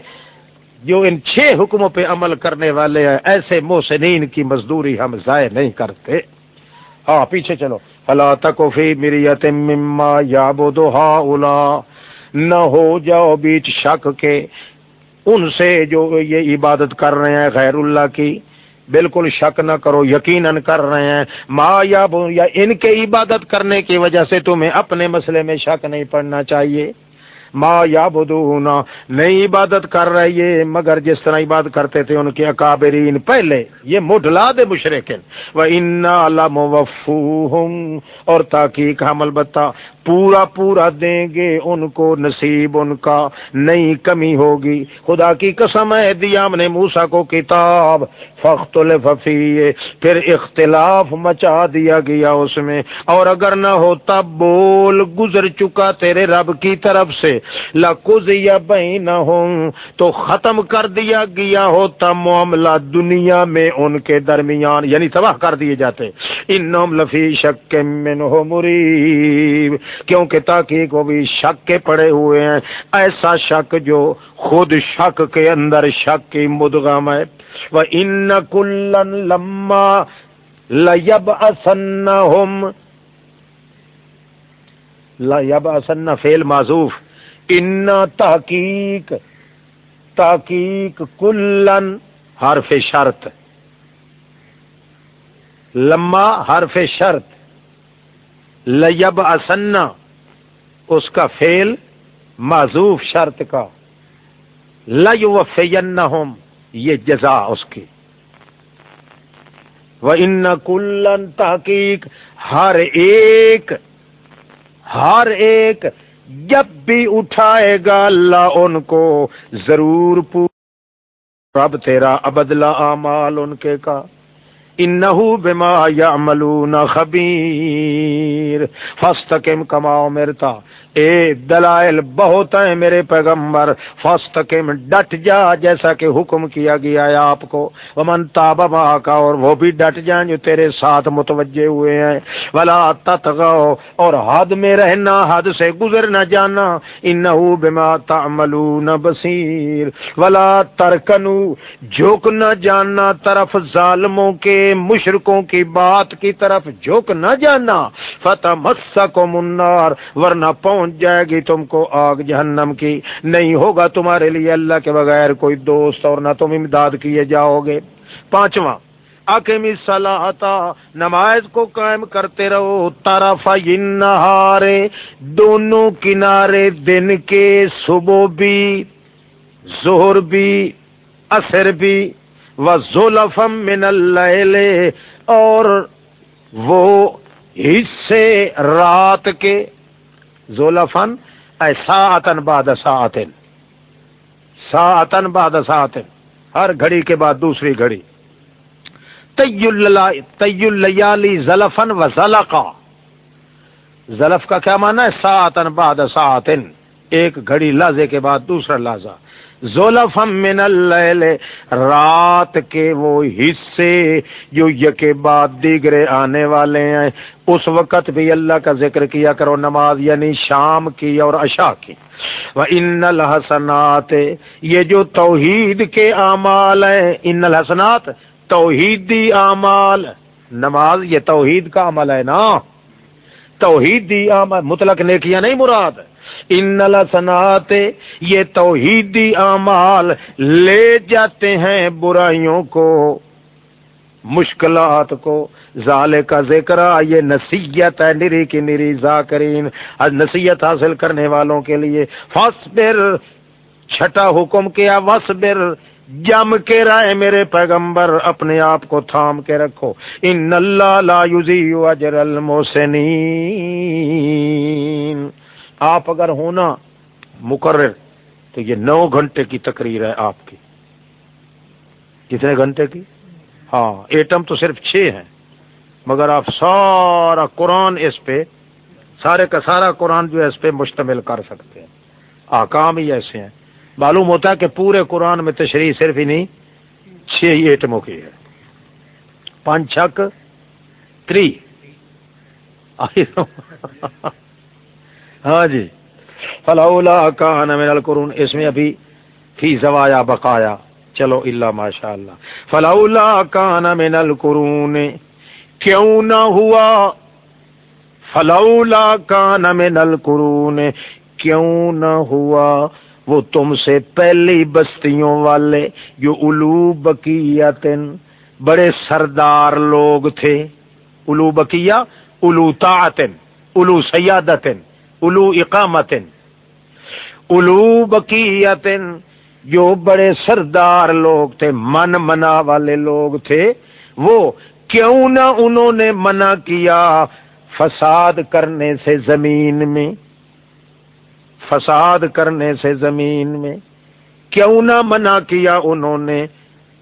جو ان چھ حکموں پہ عمل کرنے والے ہیں۔ ایسے محسنین کی مزدوری ہم ضائع نہیں کرتے۔ ہاں پیچھے چلو۔ فلا تکفی مریت مما یا بو اولا نہ ہو جاؤ بیچ شک کے۔ ان سے جو یہ عبادت کر رہے ہیں غیر اللہ کی، بالکل شک نہ کرو، یقیناً کر رہے ہیں۔ ماں یا یا ان کے عبادت کرنے کی وجہ سے تمہیں اپنے مسئلے میں شک نہیں پڑنا چاہیے۔ ماں یا بدونا نئی عبادت کر رہے یہ، مگر جس طرح عبادت کرتے تھے ان کے اکابرین۔ پہلے یہ مڈلا دے مشرقن وہ ان اور تاکہ ہم البتہ پورا پورا دیں گے ان کو نصیب ان کا نئی کمی ہوگی۔ خدا کی قسم ہے، دیا ہم نے موسا کو کتاب۔ فخت الفی پھر اختلاف مچا دیا گیا اس میں۔ اور اگر نہ ہوتا، بول گزر چکا تیرے رب کی طرف سے۔ لکز یا بہن ہوں تو ختم کر دیا گیا ہوتا معاملہ دنیا میں ان کے درمیان۔ یعنی تباہ کر دیے جاتے۔ ان لفی شک من ہو مریب کیونکہ تاکہ کو بھی شک کے پڑے ہوئے ہیں، ایسا شک جو خود شک کے اندر شک کی مدغم ہے۔ وہ ان کلن لما لب اسن لب اسن فیل معذوف۔ ان تحقیق تحقیق کلن حرف شرط۔ لما حرف شرط۔ لیب اسنا اس کا فیل معذوف شرط کا۔ لفین یہ جزا اس کی۔ وہ ان کلن تحقیق ہر ایک ہر ایک جب بھی اٹھائے گا اللہ ان کو، ضرور پور رب تیرا ابدلا امال ان کے کا۔ انہو بما یعملون خبیر۔ فاستقم کما امرتا۔ اے دلائل بہت ہیں میرے پیغمبر، فاستقم، ڈٹ جا جیسا کہ حکم کیا گیا ہے آپ کو۔ ومن تاب کا اور وہ بھی ڈٹ جائیں جو تیرے ساتھ متوجہ ہوئے ہیں۔ ولا تتغو اور حد میں رہنا، حد سے گزر نہ جانا۔ انہو بما تعملون بصیر۔ ولا ترکنو، جھک نہ جانا طرف ظالموں کے، مشرکوں کی بات کی طرف جھک نہ جانا۔ فتح مسکم النار، ورنہ پہنچ جائے گی تم کو آگ جہنم کی۔ نہیں ہوگا تمہارے لیے اللہ کے بغیر کوئی دوست اور نہ تم امداد کیے جاؤ گے۔ پانچواں اکمی صلاحتا نماز کو قائم کرتے رہو۔ طرف نہارے دونوں کنارے دن کے، صبح بھی زہر بھی اثر بھی۔ وہ زولفم من اللیل اور وہ حصے رات کے۔ زولفن ساعتن بعد ساعتن ساعتن بعد ساعتن ہر گھڑی کے بعد دوسری گھڑی۔ تی اللیالی زلفن و زلقا۔ زلف کا کیا مانا ہے؟ ساعتن بعد ساعتن ایک گھڑی لازے کے بعد دوسرا لازا۔ زولفم من اللیل، رات کے وہ حصے جو یکے بعد دیگرے آنے والے ہیں۔ اس وقت بھی اللہ کا ذکر کیا کرو، نماز یعنی شام کی اور عشاء کی۔ وہ ان الحسنات، یہ جو توحید کے اعمال ہیں ان الحسنات توحیدی اعمال۔ نماز یہ توحید کا عمل ہے نا۔ توحیدی عمل مطلق نیکیاں نہیں مراد۔ ان الحسنات یہ توحیدی اعمال لے جاتے ہیں برائیوں کو، مشکلات کو۔ ظال کا ذکر، یہ نصیحت ہے نری کی نری ذاکرین نصیحت حاصل کرنے والوں کے لیے۔ فصبر چھٹا حکم کیا، وصبر، جم کے رائے میرے پیغمبر، اپنے آپ کو تھام کے رکھو۔ ان اللہ لا یضیع اجر المحسنین۔ آپ اگر ہونا مقرر، تو یہ نو گھنٹے کی تقریر ہے آپ کی۔ کتنے گھنٹے کی؟ ہاں ایٹم تو صرف چھ ہیں۔ مگر آپ سارا قرآن اس پہ، سارے کا سارا قرآن جو ہے اس پہ مشتمل کر سکتے ہیں۔ آکام ہی ایسے ہیں۔ معلوم ہوتا ہے کہ پورے قرآن میں تشریح صرف ہی نہیں، چھ ہی ایٹموں کی ہے۔ پانچ، چھک، تری۔ *laughs* ہاں جی۔ فلاح کا من القرون، اس میں ابھی فی زوایا، بقایا۔ چلو اللہ ماشاء اللہ فلولا کان من القرون، کیوں نہ ہوا؟ فلولا کان من القرون، کیوں نہ ہوا؟ وہ تم سے پہلی بستیوں والے، جو الو بکیتن بڑے سردار لوگ تھے۔ الو بکیا الو طاعتن الو سیادتن الو اقامتن الو بکیتن جو بڑے سردار لوگ تھے، من منا والے لوگ تھے، وہ کیوں نہ انہوں نے منع کیا فساد کرنے سے زمین میں؟ فساد کرنے سے زمین میں۔ کیوں نہ منع کیا انہوں نے؟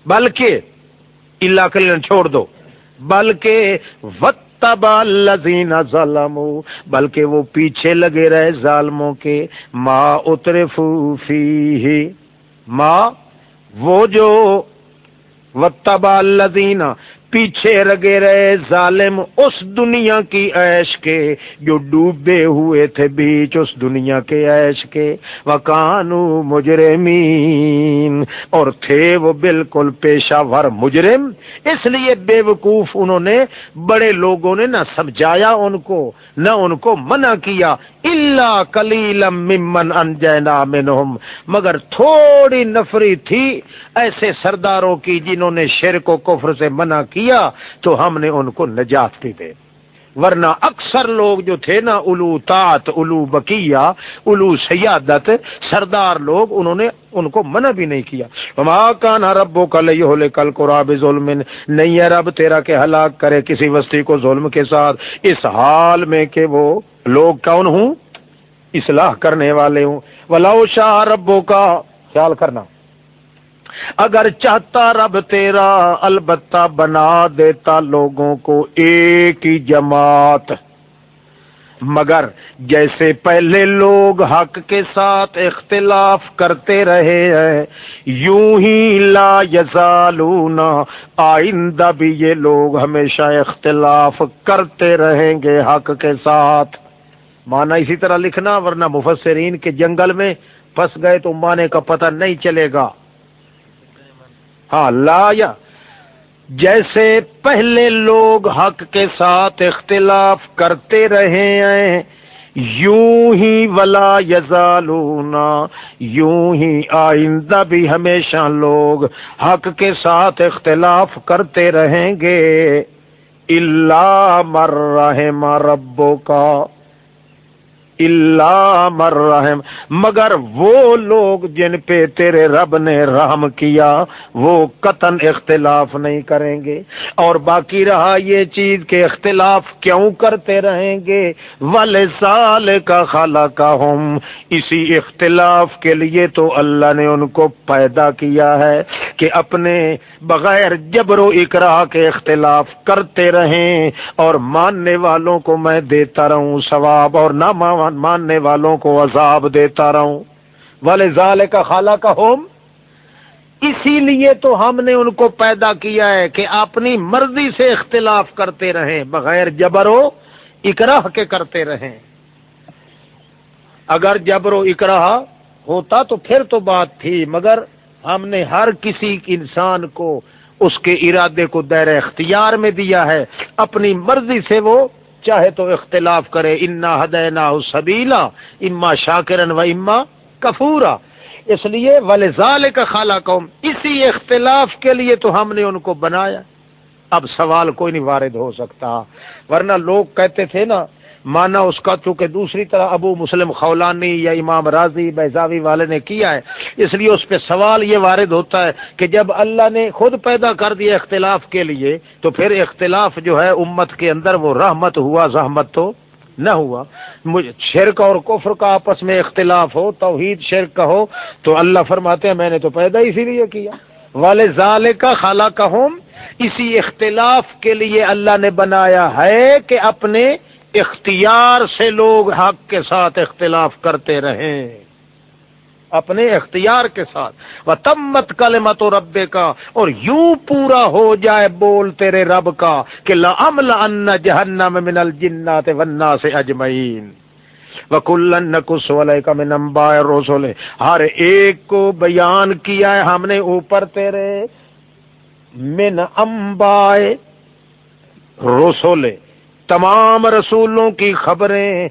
بلکہ، اللہ کلین چھوڑ دو، بلکہ وقت تبا لذین ظلم بلکہ وہ پیچھے لگے رہے ظالموں کے ماں اترے فی ماں وہ جو وتبا الذین پیچھے رگے رہے ظالم اس دنیا کی عیش کے، جو ڈوبے ہوئے تھے بیچ اس دنیا کے عیش کے۔ وکانو مجرمین اور تھے وہ بالکل پیشہ ور مجرم۔ اس لیے بے وقوف انہوں نے بڑے لوگوں نے نہ سمجھایا ان کو، نہ ان کو منع کیا۔ اللہ کلیل ممن انجینا منہم مگر تھوڑی نفری تھی ایسے سرداروں کی جنہوں نے شرک و کفر سے منع کیا۔ کیا تو ہم نے ان کو نجات بھی دے۔ ورنہ اکثر لوگ جو تھے نا الو تات الو بکیا الو سیادت، سردار لوگ، انہوں نے ان کو منع بھی نہیں کیا۔ وما کان ربو کل یہ کل کو راب ظلم نہیں ہے رب تیرا کے ہلاک کرے کسی وسطی کو ظلم کے ساتھ۔ اس حال میں کہ وہ لوگ کون ہوں؟ اصلاح کرنے والے ہوں۔ ولاؤ شاہ ربو کا خیال کرنا۔ اگر چاہتا رب تیرا البتہ بنا دیتا لوگوں کو ایک ہی جماعت۔ مگر جیسے پہلے لوگ حق کے ساتھ اختلاف کرتے رہے ہیں، یوں ہی لا یزالون۔ آئندہ بھی یہ لوگ ہمیشہ اختلاف کرتے رہیں گے حق کے ساتھ۔ مانا اسی طرح لکھنا، ورنہ مفسرین کے جنگل میں پھنس گئے تو مانے کا پتہ نہیں چلے گا۔ ہاں لا یا۔ جیسے پہلے لوگ حق کے ساتھ اختلاف کرتے رہے ہیں، یوں ہی ولا یزالونا یوں ہی آئندہ بھی ہمیشہ لوگ حق کے ساتھ اختلاف کرتے رہیں گے۔ اللہ مر رہے ربو کا اللہ مر رحم۔ مگر وہ لوگ جن پہ تیرے رب نے رحم کیا، وہ قطن اختلاف نہیں کریں گے۔ اور باقی رہا یہ چیز کے اختلاف کیوں کرتے رہیں گے؟ والے سال کا خالہ کا ہم اسی اختلاف کے لیے تو اللہ نے ان کو پیدا کیا ہے کہ اپنے بغیر جبر و اقرا کے اختلاف کرتے رہیں۔ اور ماننے والوں کو میں دیتا رہوں ثواب اور نہ ماننے والوں کو عذاب دیتا رہوں۔ والے ظال کا خالہ کا ہوم اسی لیے تو ہم نے ان کو پیدا کیا ہے کہ اپنی مرضی سے اختلاف کرتے رہیں، بغیر جبر و اکراہ کے کرتے رہیں۔ اگر جبر و اکراہ ہوتا تو پھر تو بات تھی، مگر ہم نے ہر کسی انسان کو اس کے ارادے کو دیر اختیار میں دیا ہے۔ اپنی مرضی سے وہ چاہے تو اختلاف کرے، انا ہدینا سبیلا، اما شاکرن و اما کفورا۔ اس لیے ولزال کا خالہ قوم اسی اختلاف کے لیے تو ہم نے ان کو بنایا۔ اب سوال کوئی نہیں وارد ہو سکتا۔ ورنہ لوگ کہتے تھے نا مانا اس کا چونکہ دوسری طرح ابو مسلم خولانی یا امام راضی بیزاوی والے نے کیا ہے، اس لیے اس پہ سوال یہ وارد ہوتا ہے کہ جب اللہ نے خود پیدا کر دیا اختلاف کے لیے، تو پھر اختلاف جو ہے امت کے اندر وہ رحمت ہوا، زحمت تو نہ ہوا۔ شرک اور کفر کا آپس میں اختلاف ہو، توحید شرک کا ہو، تو اللہ فرماتے ہیں میں نے تو پیدا اسی لیے کیا۔ والے ظال کا خالہ کا اسی اختلاف کے لیے اللہ نے بنایا ہے کہ اپنے اختیار سے لوگ حق کے ساتھ اختلاف کرتے رہیں۔ اپنے اختیار کے ساتھ۔ وہ تمت کل مت و ربے کا اور یوں پورا ہو جائے بول تیرے رب کا کہ لمل ان جہنم من الجنات ونا سے اجمعین وکلن نقص والے کا میں نمبا رسول ہر ایک کو بیان کیا ہے ہم نے اوپر تیرے۔ من امبائے رسول تمام رسولوں کی خبریں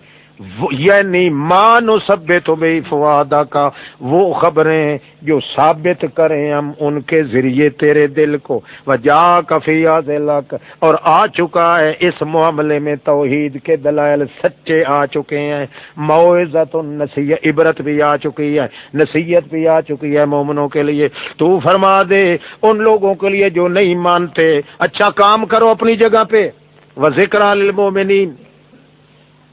یعنی مان و سب تو بے فوادہ کا وہ خبریں جو ثابت کریں ہم ان کے ذریعے تیرے دل کو۔ وجا کفی اور آ چکا ہے اس معاملے میں توحید کے دلائل۔ سچے آ چکے ہیں۔ معزت نصیحت عبرت بھی آ چکی ہے۔ نصیحت بھی آ چکی ہے مومنوں کے لیے۔ تو فرما دے ان لوگوں کے لیے جو نہیں مانتے۔ اچھا کام کرو اپنی جگہ پہ۔ وہ ذکر المومنین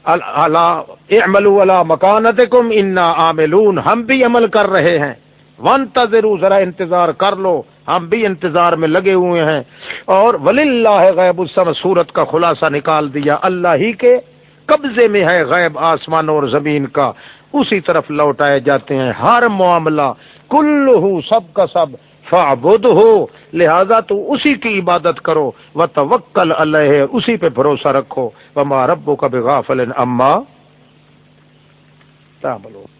اللہ مکانت کم انا عاملون. ہم بھی عمل کر رہے ہیں. ون تذرو ذرا انتظار کر لو. ہم بھی انتظار میں لگے ہوئے ہیں. اور ولی اللہ غیب السم سورت کا خلاصہ نکال دیا اللہ ہی کے. قبضے میں ہے غیب آسمان اور زمین کا. اسی طرف لوٹائے جاتے ہیں ہر معاملہ. کل سب کا سب. فعبد ہو لہذا تو اسی کی عبادت کرو و توکل اللہ اسی پہ بھروسہ رکھو وہ ربو کا بغافل اما تعملون۔